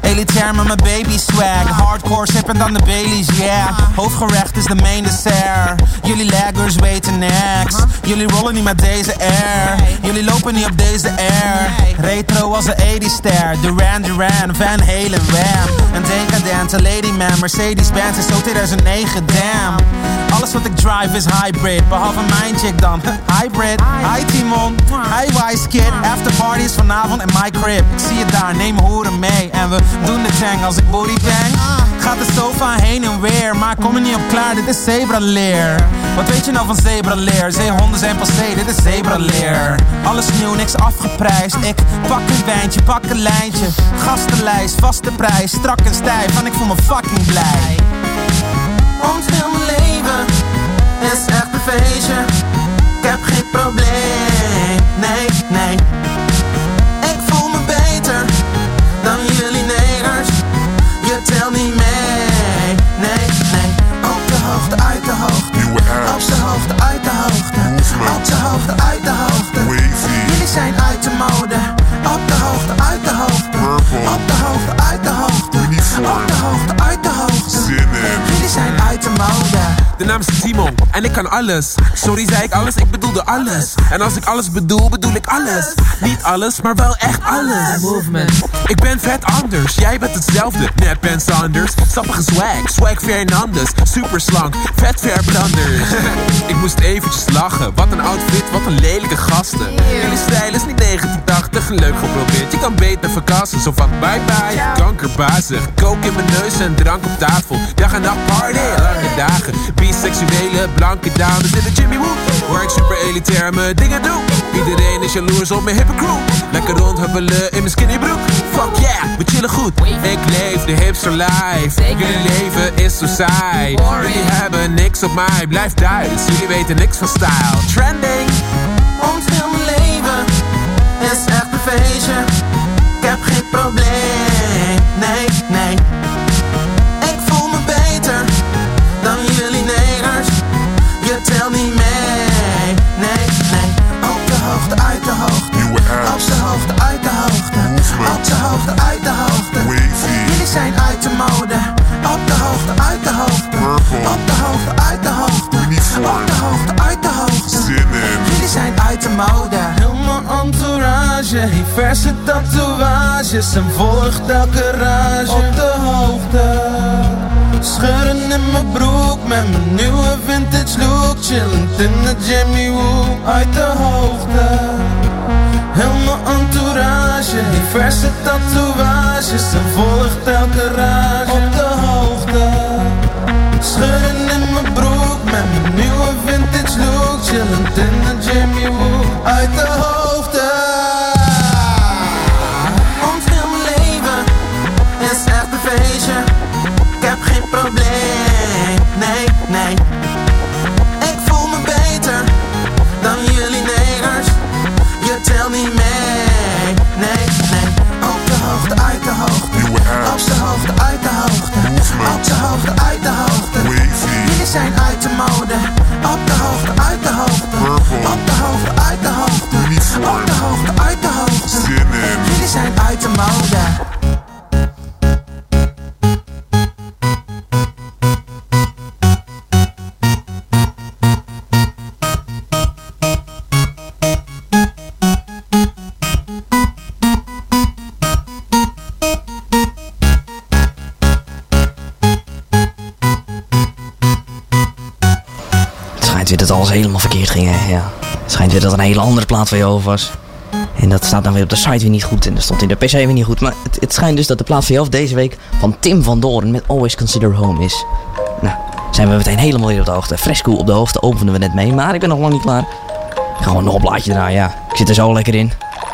Elitair met mijn baby swag. Hardcore sippend dan de Baileys, yeah. Hoofdgerecht is de main dessert. Jullie laggers weten niks. Jullie rollen niet met deze air. Jullie lopen niet op deze air. Retro als een 80 ster. Duran Duran, Van Halen, Wham. Een decadente ladyman. Mercedes-Benz is zo 2009, damn. Alles wat ik drive is hybrid. Behalve mijn chick dan. Hybrid. Hi Timon. Hi Wise Kid. After party is vanavond in my crib. Ik zie je daar, neem hoeren mee. En we doen de tang als ik booty bang. Gaat de sofa heen en weer. Maar kom er niet op klaar, dit is zebraleer. Wat weet je nou van zebraleer? Zeehonden zijn passé, dit is zebraleer. Alles nieuw, niks afgeprijsd. Ik pak een wijntje, pak een lijntje. Gastenlijst, vaste prijs. Strak en stijf, en ik voel me fucking blij. Want heel leven is echt een feestje. Ik heb geen probleem, nee, nee. Alles. Sorry zei ik alles, ik bedoelde alles. En als ik alles bedoel, bedoel ik alles. Niet alles, maar wel echt alles. Movement. Ik ben vet anders, jij bent hetzelfde. Net Ben Sanders. Sappige swag, swag Fernandes. Super slank, vet verbranders. ik moest eventjes lachen. Wat een outfit, wat een lelijke gasten. Jullie stijl is niet 1980, leuk geprobeerd. Je kan beter verkassen, zo van bye bye. Kankerbazig, kook in mijn neus en drank op tafel. Dag en nacht party, lange dagen. Biseksuele, blanke dames in de Jimmy Woo. Waar ik super elitair mijn dingen doe. Iedereen is jaloers op mijn hippe crew. Lekker rondhubbelen in mijn skinny broek. Fuck yeah, we chillen goed. Ik leef de hipster life. Jullie leven is zo saai. Jullie hebben niks op mij, blijf thuis. Jullie weten niks van style. Trending. Want heel mijn leven is echt een feestje. Ik heb geen probleem, nee, nee. zijn uit de mode. Op de hoogte, uit de hoogte. Op de hoogte, uit de hoogte. Op de hoogte, uit de hoogte. Jullie zijn uit de mode. Heel mijn entourage diverse verse tatoeages en volgt elke rage. Op de hoogte. Schuren in mijn broek met mijn nieuwe vintage look. Chillend in de Jimmy Woo. Uit de hoogte. Heel mijn heeft verse tatoeages en volgt elke rage op de hoogte. Scheuren in mijn broek met mijn nieuwe vintage look. Chillend in de Jimmy Woo uit de zijn uit de mode. Op de hoogte, uit de hoogte. Op de hoogte, uit de hoogte. Op de hoogte, uit de hoogte. Jullie zijn uit de mode. Hè. Ja. Het schijnt weer dat een hele andere plaat van je over was. En dat staat dan weer op de site weer niet goed. En dat stond in de PC weer niet goed. Maar het, het schijnt dus dat de plaat van je over deze week van Tim van Doren met Always Consider Home is. Nou, zijn we meteen helemaal weer op de hoogte. Fresco op de hoogte openen we net mee. Maar ik ben nog lang niet klaar. Ik ga gewoon nog een plaatje draaien, ja. Ik zit er zo lekker in.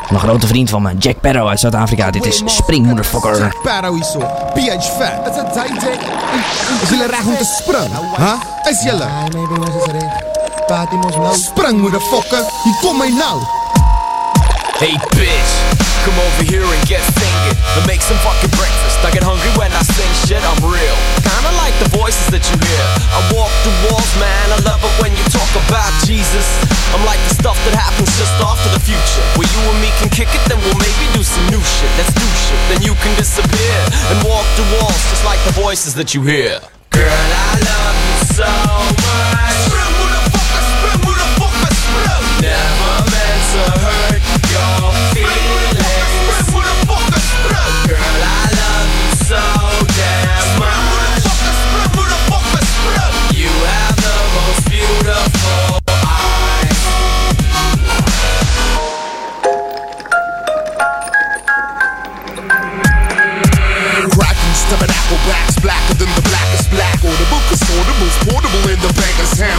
Een grote vriend van me, Jack Perro uit Zuid-Afrika. Dit is Spring Motherfucker. Paro isso, PH Fat. Het is een tijd, Is jullie recht om te springen? Huh? Is jullie? Spring, motherfucker. Hier kom mij nou. Hey bitch, come over here and get singing And make some fucking breakfast. I get hungry when I sing shit, I'm real. Kinda like the voices that you hear. I walk the walls, man, I love it when you talk about Jesus. I'm like the stuff that happens just after the future. Where you and me can kick it, then we'll maybe do some new shit. Let's do shit, then you can disappear And walk the walls just like the voices that you hear. Girl, I love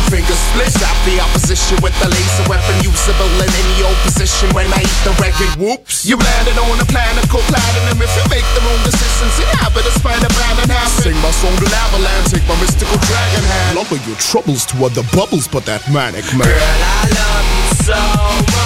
Fingers split. Out the opposition with the laser weapon Usable in any old position. When I eat the record Whoops, you landed on a planet called platinum. If you make the wrong decisions, inhabit a spider planet happen Sing my song to Lavaland, take my mystical dragon hand. Lumber your troubles to other bubbles but that manic man. Girl, I love you so much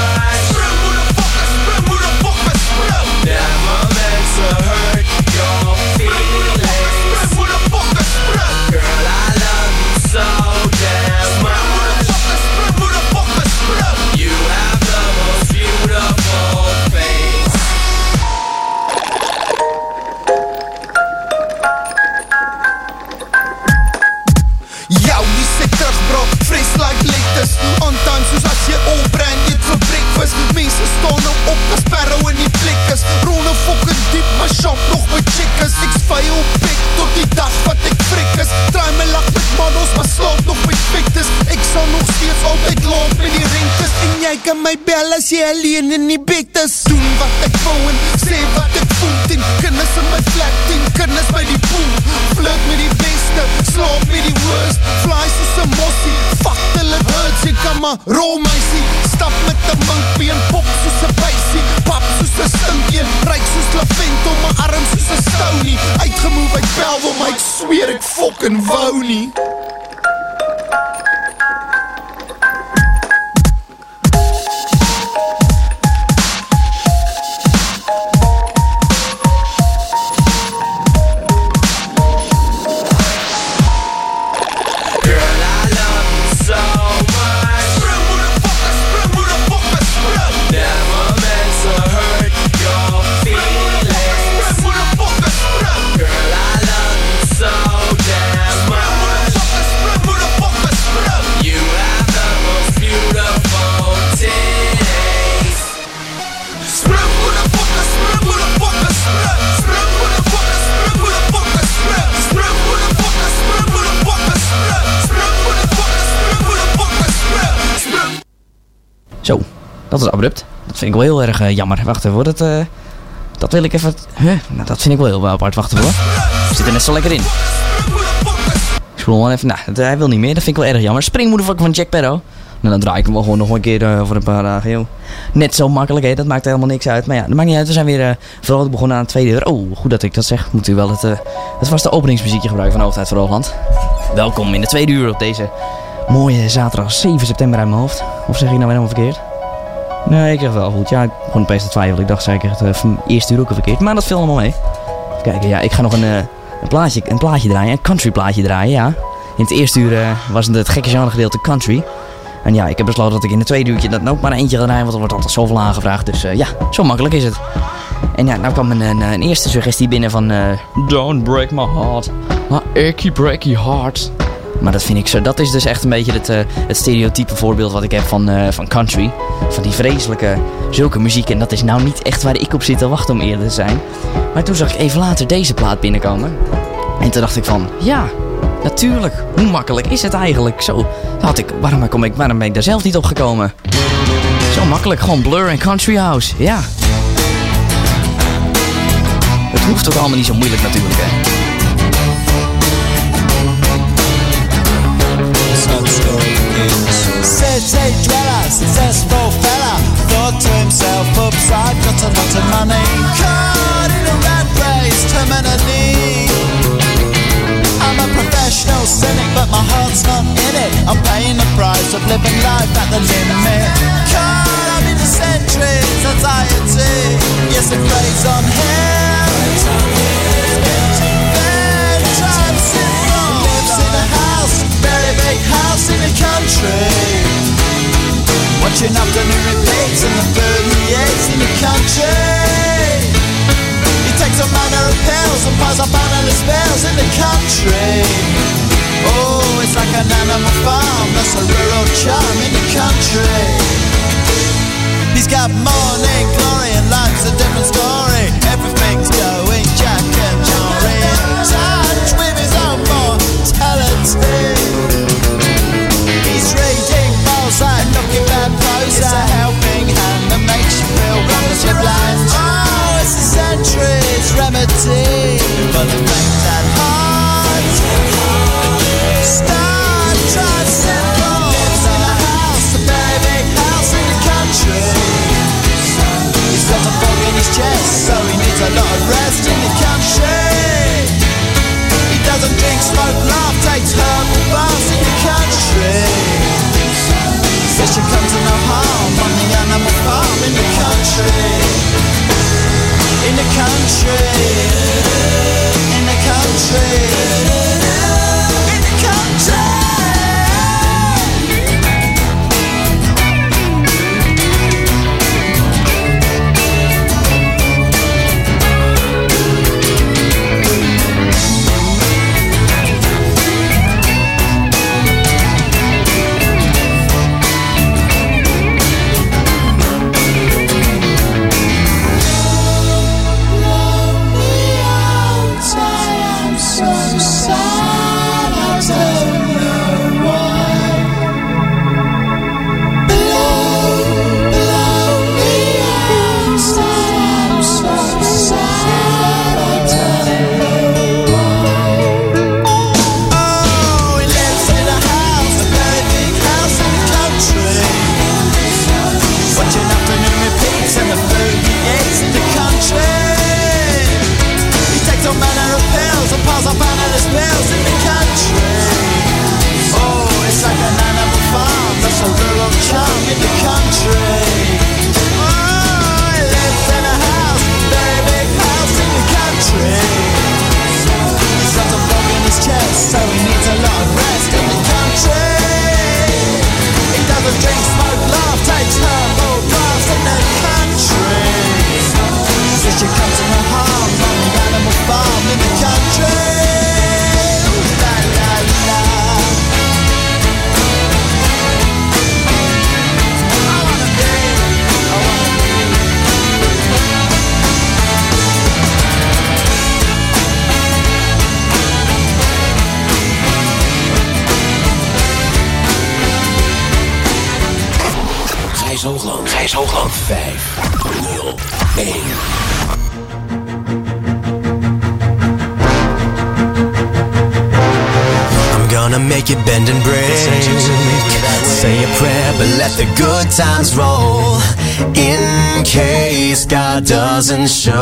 shop nog met chickas Ek spy op pik tot die dag wat ek frik is. Draai my lach met models, maar slaap nog met victus Ek sal nog steeds altyd laat met die rentes En jy kan my bel as jy alleen in die bed is Doen wat ek wou en sê wat ek voel. Tien kinders in my flat, tien kinders by die pool. Flirt met die beste, slaap met die worst. Fly soos een mossie, fuck till it hurts. Jy kan maar rol meisie, stap met een minkbeen Pop soos een beisie, gestink een Ryk soos lavent om my arm soos een stouw nie Uitgemoe uit Belwom, ek zweer ek fucking wou nie. Dat is abrupt. Dat vind ik wel heel erg eh, jammer. Wacht even, hoor. Dat, eh, dat wil ik even... Nou, dat vind ik wel heel apart. Wacht even hoor. Zit er net zo lekker in. Ik wel even... Nou, hij wil niet meer. Dat vind ik wel erg jammer. Springmoedervakker van Jack Sparrow. Nou, dan draai ik hem wel gewoon nog een keer eh, voor een paar dagen, joh. Net zo makkelijk, hè. Dat maakt helemaal niks uit. Maar ja, dat maakt niet uit. We zijn weer vrolijk begonnen aan het tweede uur. Oh, goed dat ik dat zeg. Moet u wel het... eh dat was de openingsmuziekje gebruiken van Hoofdheid voor Hoogland. Welkom in de tweede uur op deze mooie zaterdag 7 september uit mijn hoofd. Of zeg ik nou helemaal verkeerd? Nee, ik zeg wel goed. Ja, ik begon opeens te twijfelen. Ik dacht zeker het uh, van eerste uur ook al verkeerd. Maar dat viel allemaal mee. Even kijken, ja, ik ga nog een, uh, een, plaatje, een plaatje draaien. Een country plaatje draaien, ja. In het eerste uur uh, was het, het gekke genre gedeelte country. En ja, ik heb besloten dat ik in het tweede uurtje dat ook maar eentje ga draaien. Want er wordt altijd zoveel aangevraagd. Dus ja, zo makkelijk is het. En ja, nou kwam een, een, een eerste suggestie binnen van... Don't break my heart. My achy breaky heart. Maar dat vind ik zo. Dat is dus echt een beetje het, uh, het stereotype voorbeeld wat ik heb van, uh, van country. Van die vreselijke, zulke muziek. En dat is nou niet echt waar ik op zit te wachten om eerder te zijn. Maar toen zag ik even later deze plaat binnenkomen. En toen dacht ik van, ja, natuurlijk. Hoe makkelijk is het eigenlijk? Zo, had ik, waarom, kom ik, waarom ben ik daar zelf niet op gekomen? Zo makkelijk, gewoon Blur en Country House. Ja. Het hoeft ook allemaal niet zo moeilijk natuurlijk, hè. Successful fella. Thought to himself, oops, I've got a lot of money. Caught in a rat race, terminally. I'm a professional cynic, but my heart's not in it. I'm paying the price of living life at the limit. Caught up in the centuries, anxiety. Yes, it plays on him. Then drives Lives in a house, very big house in the country Watching afternoon repeats and the food he eats in the country. He takes a manner of pills and piles up analyst spells in the country. Oh, it's like an animal farm, that's a rural charm in the country. He's got morning glory and life's a different story. Everything's going jack and Jory In touch with his own mortality It's a helping hand that makes you feel wonderfully blind. Oh, it's a century's remedy For the faint at heart. Star tricycle Lives in a house, a big house in the country. He's got a fog in his chest So he needs a lot of rest in the country. He doesn't drink, smoke, laugh Takes herbal baths in the country She comes to no harm on the animal farm in the country. In the country. In the country. Times roll. In case God doesn't show.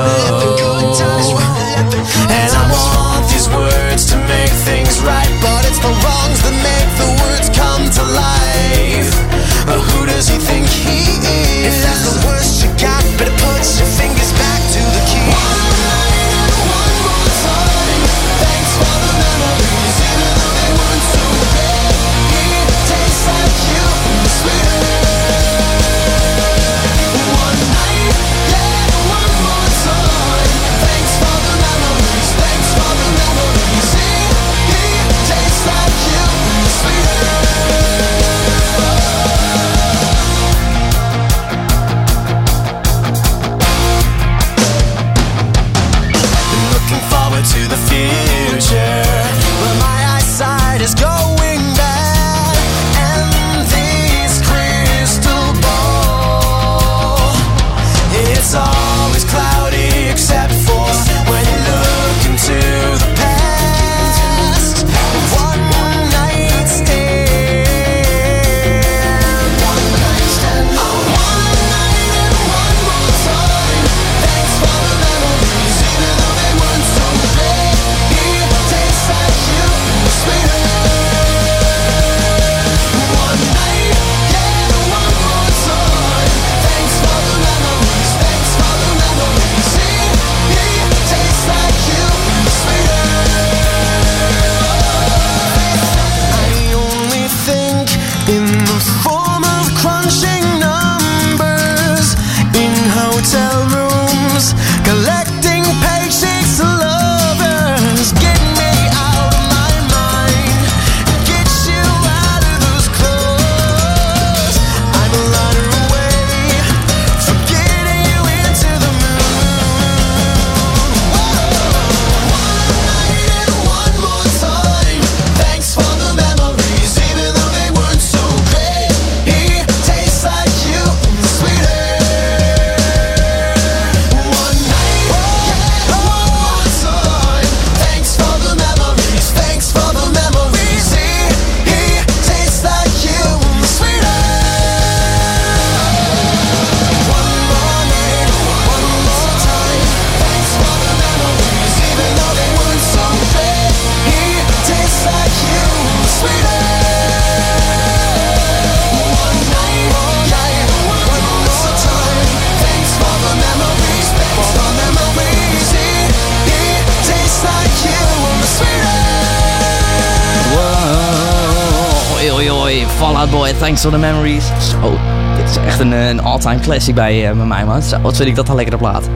Fallout Boy, thanks for the memories. Zo, dit is echt een, een all-time classic bij, eh, bij mij, man. Wat vind ik dat een lekkere plaat.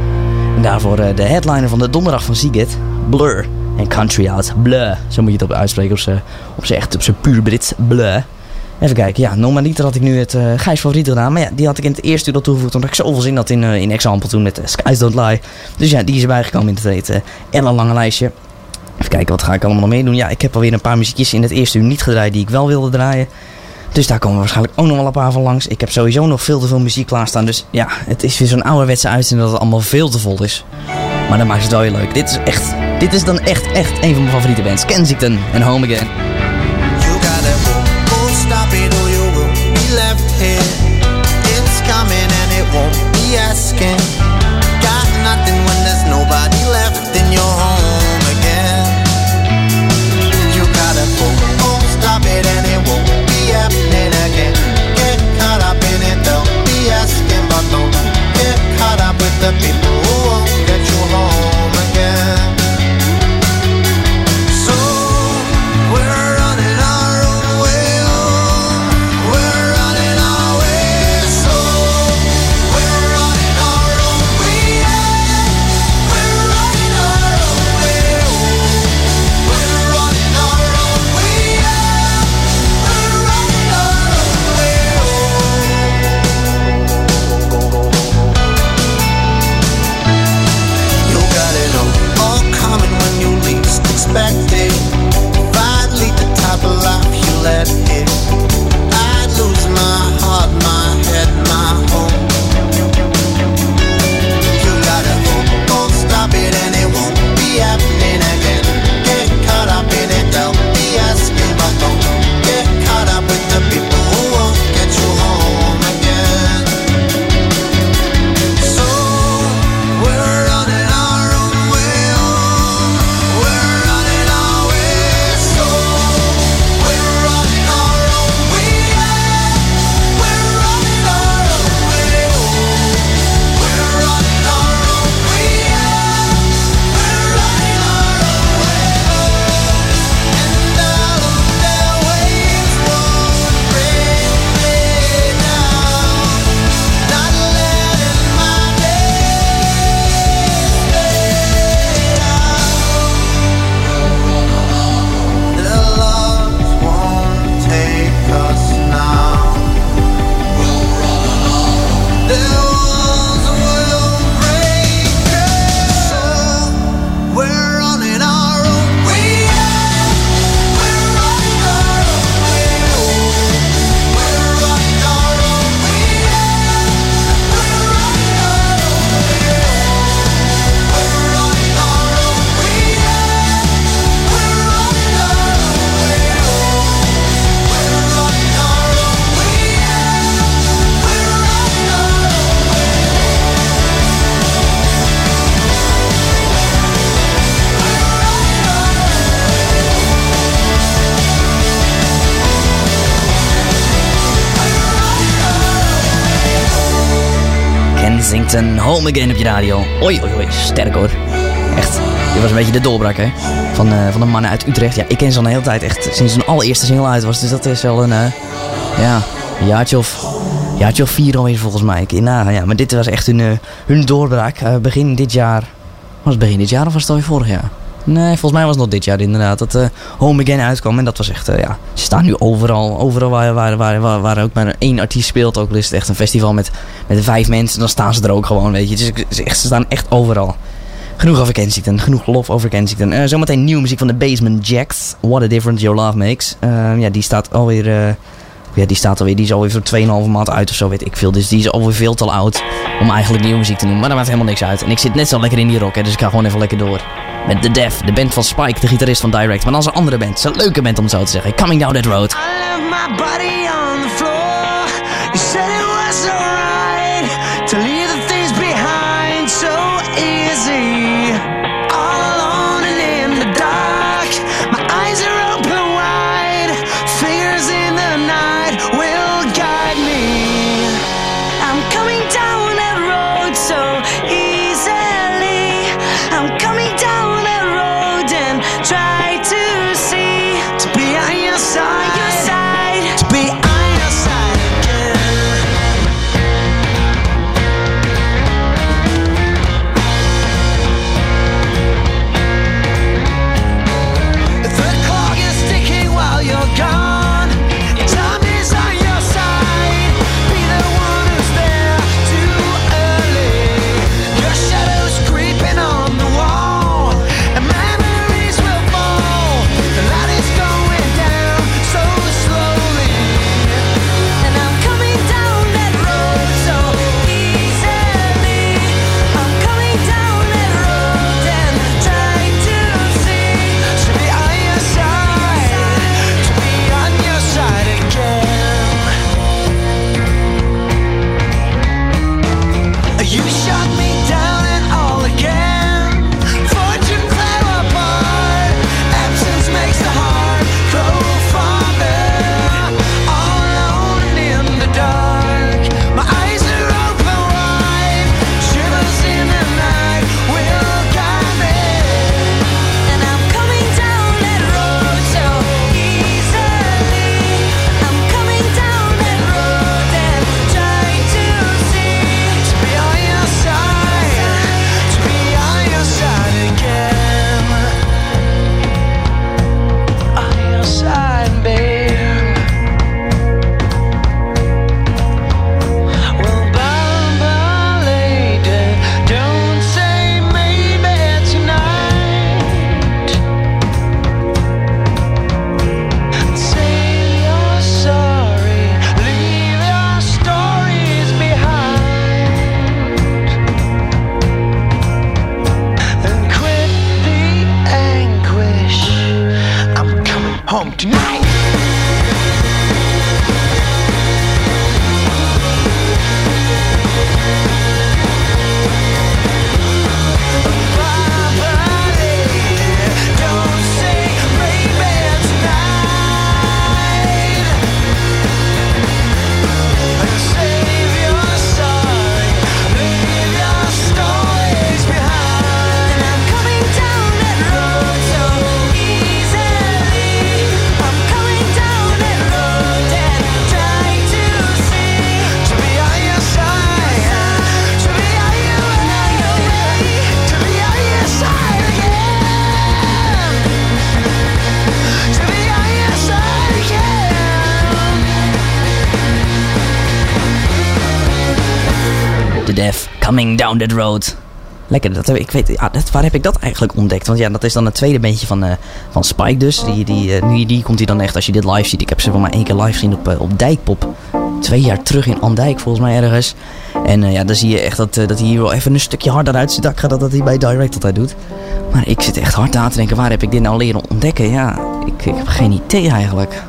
En daarvoor eh, de headliner van de donderdag van Seagate, Blur. En Country Out, Blur. Zo moet je het op uitspreken op zijn echt, op zijn puur Brits, Blur. Even kijken, ja, normaliter had ik nu het eh Gijs favoriet gedaan. Maar ja, die had ik in het eerste uur al toegevoegd. Omdat ik zoveel zin had in, in Example toen met eh, Skies Don't Lie. Dus ja, die is erbij gekomen in het uh, ellenlange lijstje. Even kijken, wat ga ik allemaal nog meedoen? Ja, ik heb alweer een paar muziekjes in het eerste uur niet gedraaid die ik wel wilde draaien. Dus daar komen waarschijnlijk ook nog wel een paar van langs. Ik heb sowieso nog veel te veel muziek klaarstaan. Dus ja, het is weer zo'n ouderwetse uitzending dat het allemaal veel te vol is. Maar dat maakt het wel heel leuk. Dit is echt, dit is dan echt, echt een van mijn favoriete bands. Kensington en Home Again. The people Kensington, Home Again op je radio. Oei, oei, oei, sterk hoor. Echt, dit was een beetje de doorbraak hè. Van, eh, van de mannen uit Utrecht. Ja, ik ken ze al een hele tijd echt sinds hun allereerste single uit was. Dus dat is wel een, eh, ja, een jaartje of, jaartje of vier alweer volgens mij. Ik, nou, ja, maar dit was echt hun, eh, hun doorbraak. Eh, begin dit jaar, was het begin dit jaar of was het alweer vorig jaar? Nee, volgens mij was het nog dit jaar inderdaad dat eh, Home Again uitkwam. En dat was echt, eh, ja, ze staan nu overal. Overal waar, waar, waar, waar, waar ook maar één artiest speelt. Ook al is het echt een festival met, met vijf mensen. Dan staan ze er ook gewoon, weet je. Dus echt, ze staan echt overal. Genoeg over Kensington, genoeg lof over Kensington. Eh, zometeen nieuwe muziek van de Basement Jacks. What a difference your love makes. Ja, die staat alweer... ja, die staat alweer, die is alweer voor 2,5 maand uit of zo, weet ik veel. Dus die is alweer veel te oud om eigenlijk nieuwe muziek te noemen. Maar dat maakt helemaal niks uit. En ik zit net zo lekker in die rock, hè, dus ik ga gewoon even lekker door. Met The Def, de band van Spike, de gitarist van Direct. Maar dan is een andere band. Is een leuke band om het zo te zeggen. Coming Down That Road. my body on the floor. Tonight. Coming Down That Road. Lekker, dat heb, ik weet, ja, dat, waar heb ik dat eigenlijk ontdekt? Want ja, dat is dan het tweede bandje van, eh, van Spike dus. Die, die, eh, die, komt hij dan echt, als je dit live ziet. Ik heb ze van maar één keer live gezien op, eh, op Dijkpop. Twee jaar terug in Andijk volgens mij ergens. En ja, dan zie je echt dat, dat hij hier wel even een stukje harder uit zijn dak gaat dat hij bij Direct altijd doet. Maar ik zit echt hard na te denken, waar heb ik dit nou leren ontdekken? Ja, ik, ik heb geen idee eigenlijk.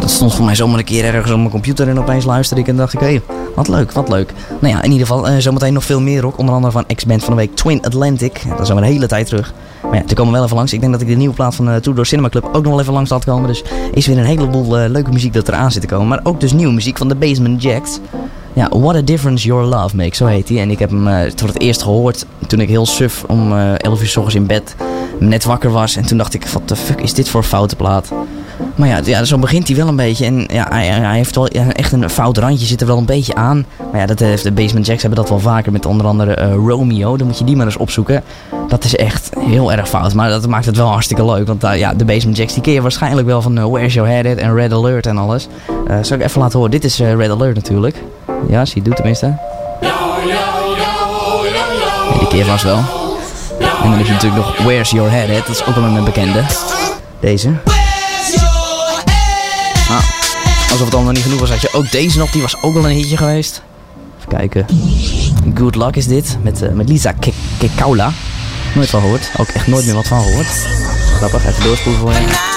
Dat stond voor mij zomaar een keer ergens op mijn computer en opeens luisterde ik en dacht ik, hé, wat leuk, wat leuk. Nou ja, in ieder geval, eh, zometeen nog veel meer rock. Onder andere van ex-band van de week Twin Atlantic. Dat is al een hele tijd terug. Maar ja, die komen wel even langs. Ik denk dat ik de nieuwe plaat van de Tour Cinema Club ook nog wel even langs laat komen. Dus is weer een heleboel eh, leuke muziek dat eraan zit te komen. Maar ook dus nieuwe muziek van de Basement Jacks. Ja, What a Difference Your Love Makes, zo heet hij. En ik heb hem voor het eerst gehoord toen ik heel suf om eh 11 uur s ochtends in bed net wakker was. En toen dacht ik, wat de fuck is dit voor een foute plaat? Maar ja, ja, zo begint hij wel een beetje. En ja, hij, heeft wel ja, echt een fout randje, zit er wel een beetje aan. Maar ja, dat heeft de Basement Jacks hebben dat wel vaker met onder andere eh, Romeo. Dan moet je die maar eens opzoeken. Dat is echt heel erg fout. Maar dat maakt het wel hartstikke leuk. Want eh, ja, de Basement Jacks die je waarschijnlijk wel van eh, Where's Your Head en Red Alert en alles. Eh zal ik even laten horen. Dit is eh, Red Alert natuurlijk. Ja, zie je doet tenminste. Nee, die keer vast wel. En dan heb je natuurlijk nog Where's Your Head At. Dat is ook wel een bekende. Deze. Nou, alsof het allemaal niet genoeg was, had je ook deze nog. Die was ook wel een hitje geweest. Even kijken. Good Luck is dit. Met, eh, met Lisa Ke- Kekaula. Nooit van gehoord. Ook echt nooit meer wat van gehoord. Grappig, even doorspoelen voor je.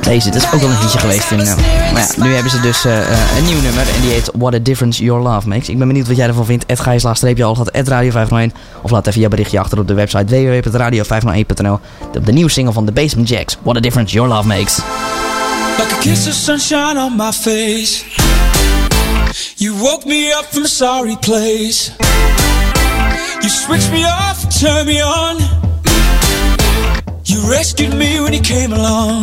Deze, is ook wel een hitje geweest. In, eh, maar ja, nu hebben ze dus eh, een nieuw nummer. En die heet What a Difference Your Love Makes. Ik ben benieuwd wat jij ervan vindt. Ed Gijslaag, al gaat Radio 501. Of laat even je berichtje achter op de website www.radio501.nl. Op de nieuwe single van The Basement Jacks. What a Difference Your Love Makes. Like a kiss of sunshine on my face. You woke me up from a sorry place. You switched me off and turned me on. You rescued me when you came along.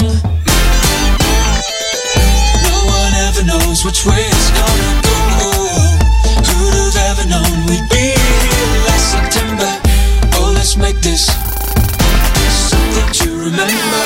No one ever knows which way it's gonna go. Who'd have ever known we'd be here last September? Oh, let's make this something to remember.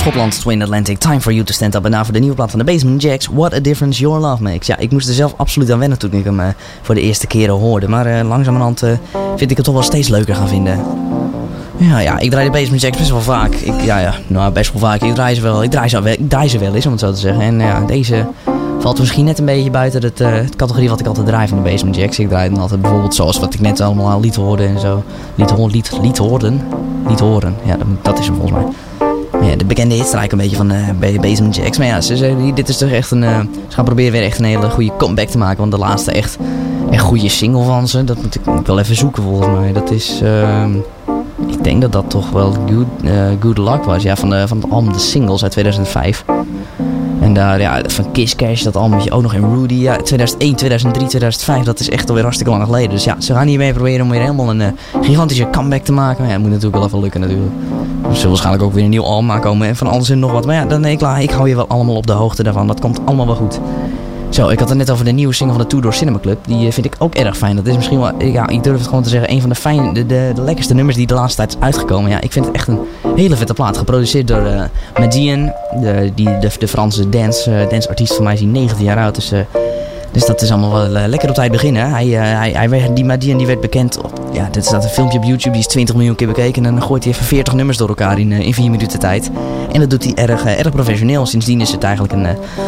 Schotland, Twin Atlantic, Time for You to Stand Up. En daarvoor de nieuwe plaat van de Basement Jacks, What a Difference Your Love Makes. Ja, ik moest er zelf absoluut aan wennen toen ik hem eh, voor de eerste keren hoorde. Maar uh, langzamerhand uh, vind ik het toch wel steeds leuker gaan vinden. Ja, ja, ik draai de Basement Jacks best wel vaak. Ik, ja, ja, nou best wel vaak. Ik draai ze wel, ik draai ze wel, ik draai ze wel eens, om het zo te zeggen. En ja, deze valt misschien net een beetje buiten het, het categorie wat ik altijd draai van de Basement Jacks. Ik draai dan altijd bijvoorbeeld zoals wat ik net allemaal liet horen en zo. Liet, horen, liet, liet horen. Liet horen, ja, dat is hem volgens mij. Ja, de bekende hits een beetje van uh, Basement Jacks. Maar ja, ze, dit is toch echt een... Uh, ze gaan proberen weer echt een hele goede comeback te maken. Want de laatste echt, echt goede single van ze, dat moet ik, wel even zoeken volgens mij. Dat is... Uh, ik denk dat dat toch wel Good, good Luck was. Ja, van, de, van het album The Singles uit 2005. En daar, ja, van Kiss Cash, dat albumetje ook nog in Rudy. Ja, 2001, 2003, 2005, dat is echt alweer hartstikke lang geleden. Dus ja, ze gaan hiermee proberen om weer helemaal een gigantische comeback te maken. Maar ja, het moet natuurlijk wel even lukken natuurlijk. Er zullen waarschijnlijk ook weer een nieuw album aankomen en van alles en nog wat. Maar ja, dan denk ik, klaar, ik hou je wel allemaal op de hoogte daarvan. Dat komt allemaal wel goed. Zo, ik had het net over de nieuwe single van de Two Door Cinema Club. Die vind ik ook erg fijn. Dat is misschien wel, ja, ik durf het gewoon te zeggen, een van de, fijn, de, de, lekkerste nummers die de laatste tijd is uitgekomen. Ja, ik vind het echt een hele vette plaat. Geproduceerd door uh, Madian, de, die, de, de Franse dance, uh, danceartiest van mij, is 19 jaar oud. Dus, dus dat is allemaal wel lekker op tijd beginnen. Hij, hij, hij werd, die Madian die werd bekend ja, dit staat een filmpje op YouTube, die is 20 miljoen keer bekeken. En dan gooit hij even 40 nummers door elkaar in, in 4 minuten tijd. En dat doet hij erg, erg professioneel. Sindsdien is het eigenlijk een,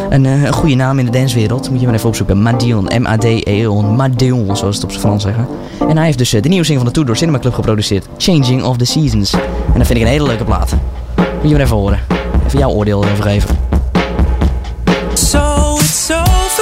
een, een goede naam in de dancewereld. Moet je maar even opzoeken. Madion, M-A-D-E-O-N, Madion, zoals het op zijn Frans zeggen. En hij heeft dus de nieuwe single van de Two Door Cinema Club geproduceerd. Changing of the Seasons. En dat vind ik een hele leuke plaat. Moet je maar even horen. Even jouw oordeel erover geven. So it's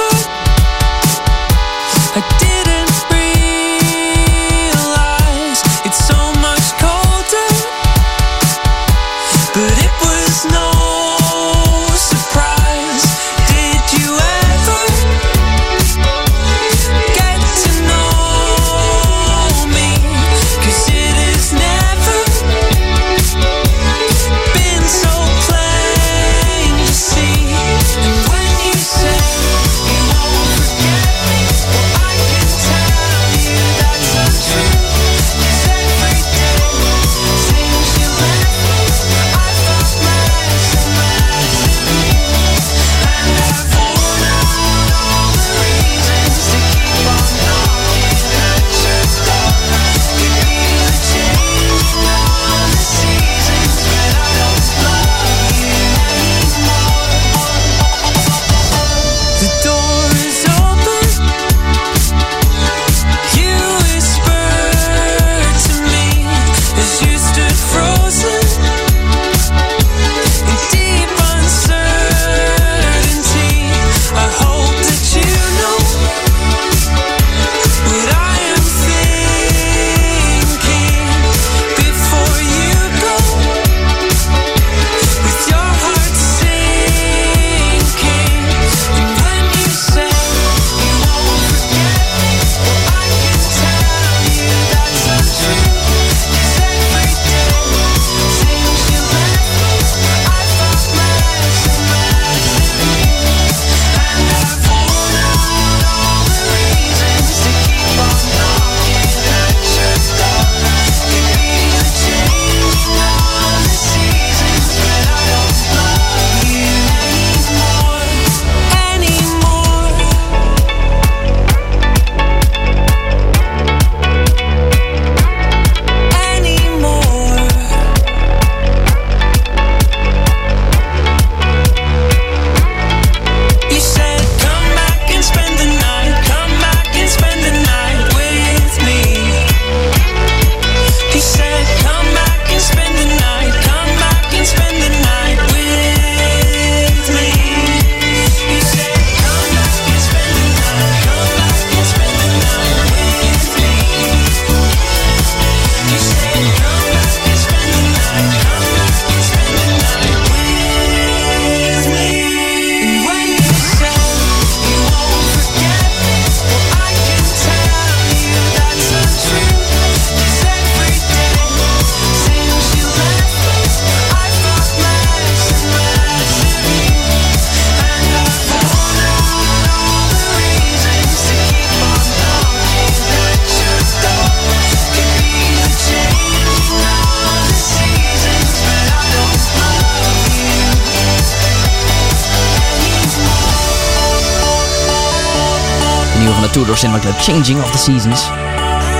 Changing of the Seasons.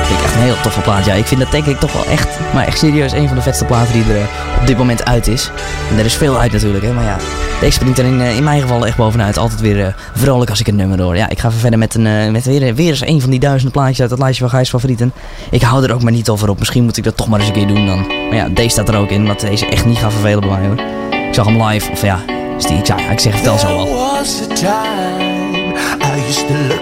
Vind ik echt een heel toffe plaat. Ja, ik vind dat denk ik toch wel echt, maar echt serieus een van de vetste platen die er eh, op dit moment uit is. En er is veel uit natuurlijk, hè. Maar ja, deze springt er in, eh, in mijn geval echt bovenuit. Altijd weer eh, vrolijk als ik een nummer hoor. Ja, ik ga even verder met, een, met weer, weer eens een van die duizenden plaatjes uit het lijstje van Gijs favorieten. Ik hou er ook maar niet over op. Misschien moet ik dat toch maar eens een keer doen dan. Maar ja, deze staat er ook in, wat deze echt niet gaat vervelen bij mij hoor. Ik zag hem live, of ja, ik, ik zeg het wel zo There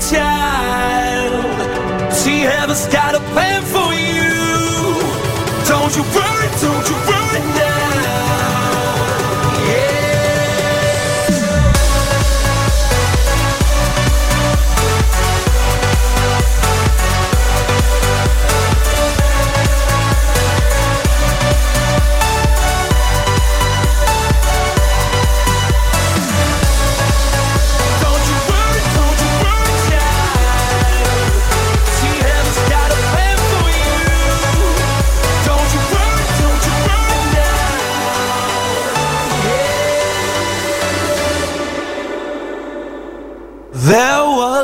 child. Heaven's got a plan for you. Don't you worry, don't you worry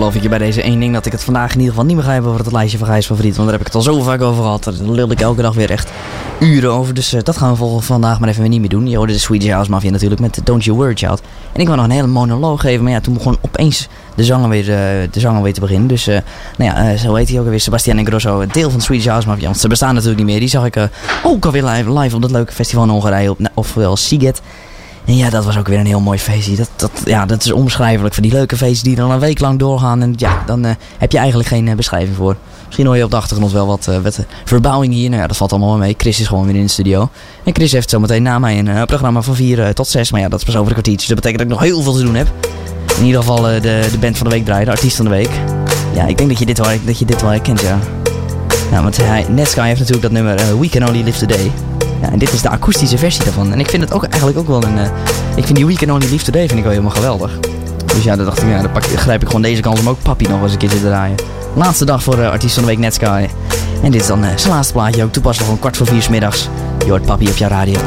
Beloof ik je bij deze één ding dat ik het vandaag in ieder geval niet meer ga hebben over het lijstje van Gijs favoriet. Want daar heb ik het al zo vaak over gehad. Daar lul ik elke dag weer echt uren over. Dus eh, dat gaan we vandaag maar even weer niet meer doen. Je hoorde de Swedish House Mafia natuurlijk met Don't You Worry Child. En ik wou nog een hele monoloog geven. Maar ja, toen begon opeens de zanger weer, eh, de zanger weer te beginnen. Dus eh, nou ja, eh, zo heet hij ook alweer. Sebastian Ingrosso, deel van Swedish House Mafia. Want ze bestaan natuurlijk niet meer. Die zag ik eh, ook alweer live, live op dat leuke festival in Hongarije. Op, nou, ofwel Siget. En ja, dat was ook weer een heel mooi feestje. Dat, dat, ja, dat is onbeschrijfelijk. Van die leuke feesten die dan een week lang doorgaan. En ja, dan eh, heb je eigenlijk geen eh, beschrijving voor. Misschien hoor je op de achtergrond wel wat, eh, verbouwing hier. Nou ja, dat valt allemaal mee. Chris is gewoon weer in de studio. En Chris heeft zometeen na mij een programma van 4 tot 6. Maar ja, dat is pas over een kwartiertje. Dus dat betekent dat ik nog heel veel te doen heb. In ieder geval de, de band van de week draaien. De artiest van de week. Ja, ik denk dat je dit wel, dat je dit wel herkent, ja. Ja, want hij, Netsky heeft natuurlijk dat nummer We Can Only Live Today. Ja, en dit is de akoestische versie daarvan. En ik vind het ook eigenlijk ook wel een... eh, ik vind die We Can Only Live Today vind ik wel helemaal geweldig. Dus ja, dan dacht ik, ja, dan pak, grijp ik gewoon deze kans om ook Papi nog eens een keer te draaien. Laatste dag voor uh, artiest van de week Netsky. En dit is dan eh, zijn laatste plaatje ook toepasselijk om kwart voor vier 's middags. Je hoort Papi op jouw radio.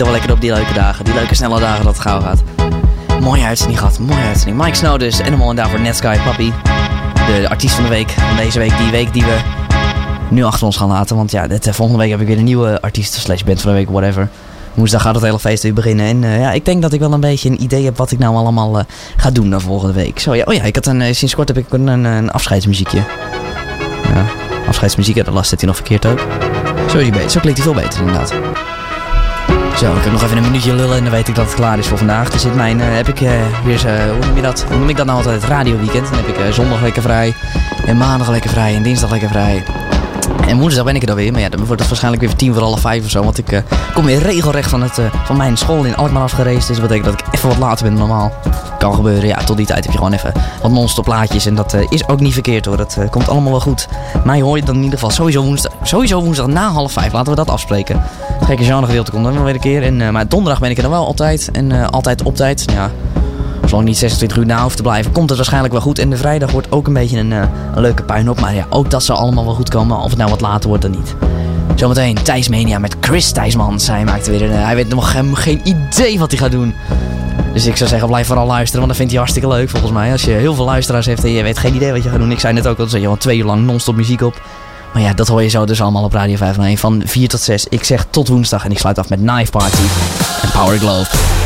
Er wel lekker op die leuke dagen. Die leuke snelle dagen dat het gauw gaat. Mooie uitzending gehad, mooie uitzending. Mike Snow dus, Animal en daarvoor Netsky Papi. De artiest van de week, van deze week, die week die we nu achter ons gaan laten. Want ja, dit, eh, volgende week heb ik weer een nieuwe artiest slash band van de week, whatever. Woensdag gaat het hele feest weer beginnen. En eh, ja, ik denk dat ik wel een beetje een idee heb wat ik nou allemaal eh, ga doen de volgende week. Zo, ja, oh ja, ik had een, sinds kort heb ik een, een, een afscheidsmuziekje. Ja, afscheidsmuziek, de last zit hij nog verkeerd ook. Zo is beter, zo klinkt hij veel beter inderdaad. Zo, ik heb nog even een minuutje lullen en dan weet ik dat het klaar is voor vandaag. Dus zit mijn, eh, heb ik eh, weer eh, hoe noem je dat? Noem ik dat nou altijd? Radioweekend. Dan heb ik eh, zondag lekker vrij, en maandag lekker vrij, en dinsdag lekker vrij. En woensdag ben ik er dan weer, maar ja, dan wordt het waarschijnlijk weer tien voor half vijf of zo. Want ik kom weer regelrecht van, het, van mijn school in Alkmaar afgereisd. Dus dat betekent dat ik even wat later ben dan normaal. Kan gebeuren, ja, tot die tijd heb je gewoon even wat non-stop plaatjes. En dat is ook niet verkeerd hoor, dat komt allemaal wel goed. Mij hoor je dan in ieder geval sowieso woensdag, sowieso woensdag na half vijf. Laten we dat afspreken. Het gekke genre gedeelte komt dan wel weer een keer. En, eh, maar donderdag ben ik er dan wel altijd. En eh, altijd op tijd, ja. Zolang niet 26 uur na hoeft te blijven, komt het waarschijnlijk wel goed. En de vrijdag wordt ook een beetje een, eh, een leuke puinhoop. Maar ja, ook dat zal allemaal wel goed komen. Of het nou wat later wordt dan niet. Zometeen Thijs Mania met Chris Thijsmans. Hij maakt weer een, hij weet nog geen idee wat hij gaat doen. Dus ik zou zeggen, blijf vooral luisteren, want dat vindt hij hartstikke leuk volgens mij. Als je heel veel luisteraars hebt en je weet geen idee wat je gaat doen. Ik zei net ook al, zet je gewoon twee uur lang non-stop muziek op. Maar ja, dat hoor je zo dus allemaal op Radio 501 van 4 tot 6. Ik zeg tot woensdag en ik sluit af met Knife Party en Power Glove.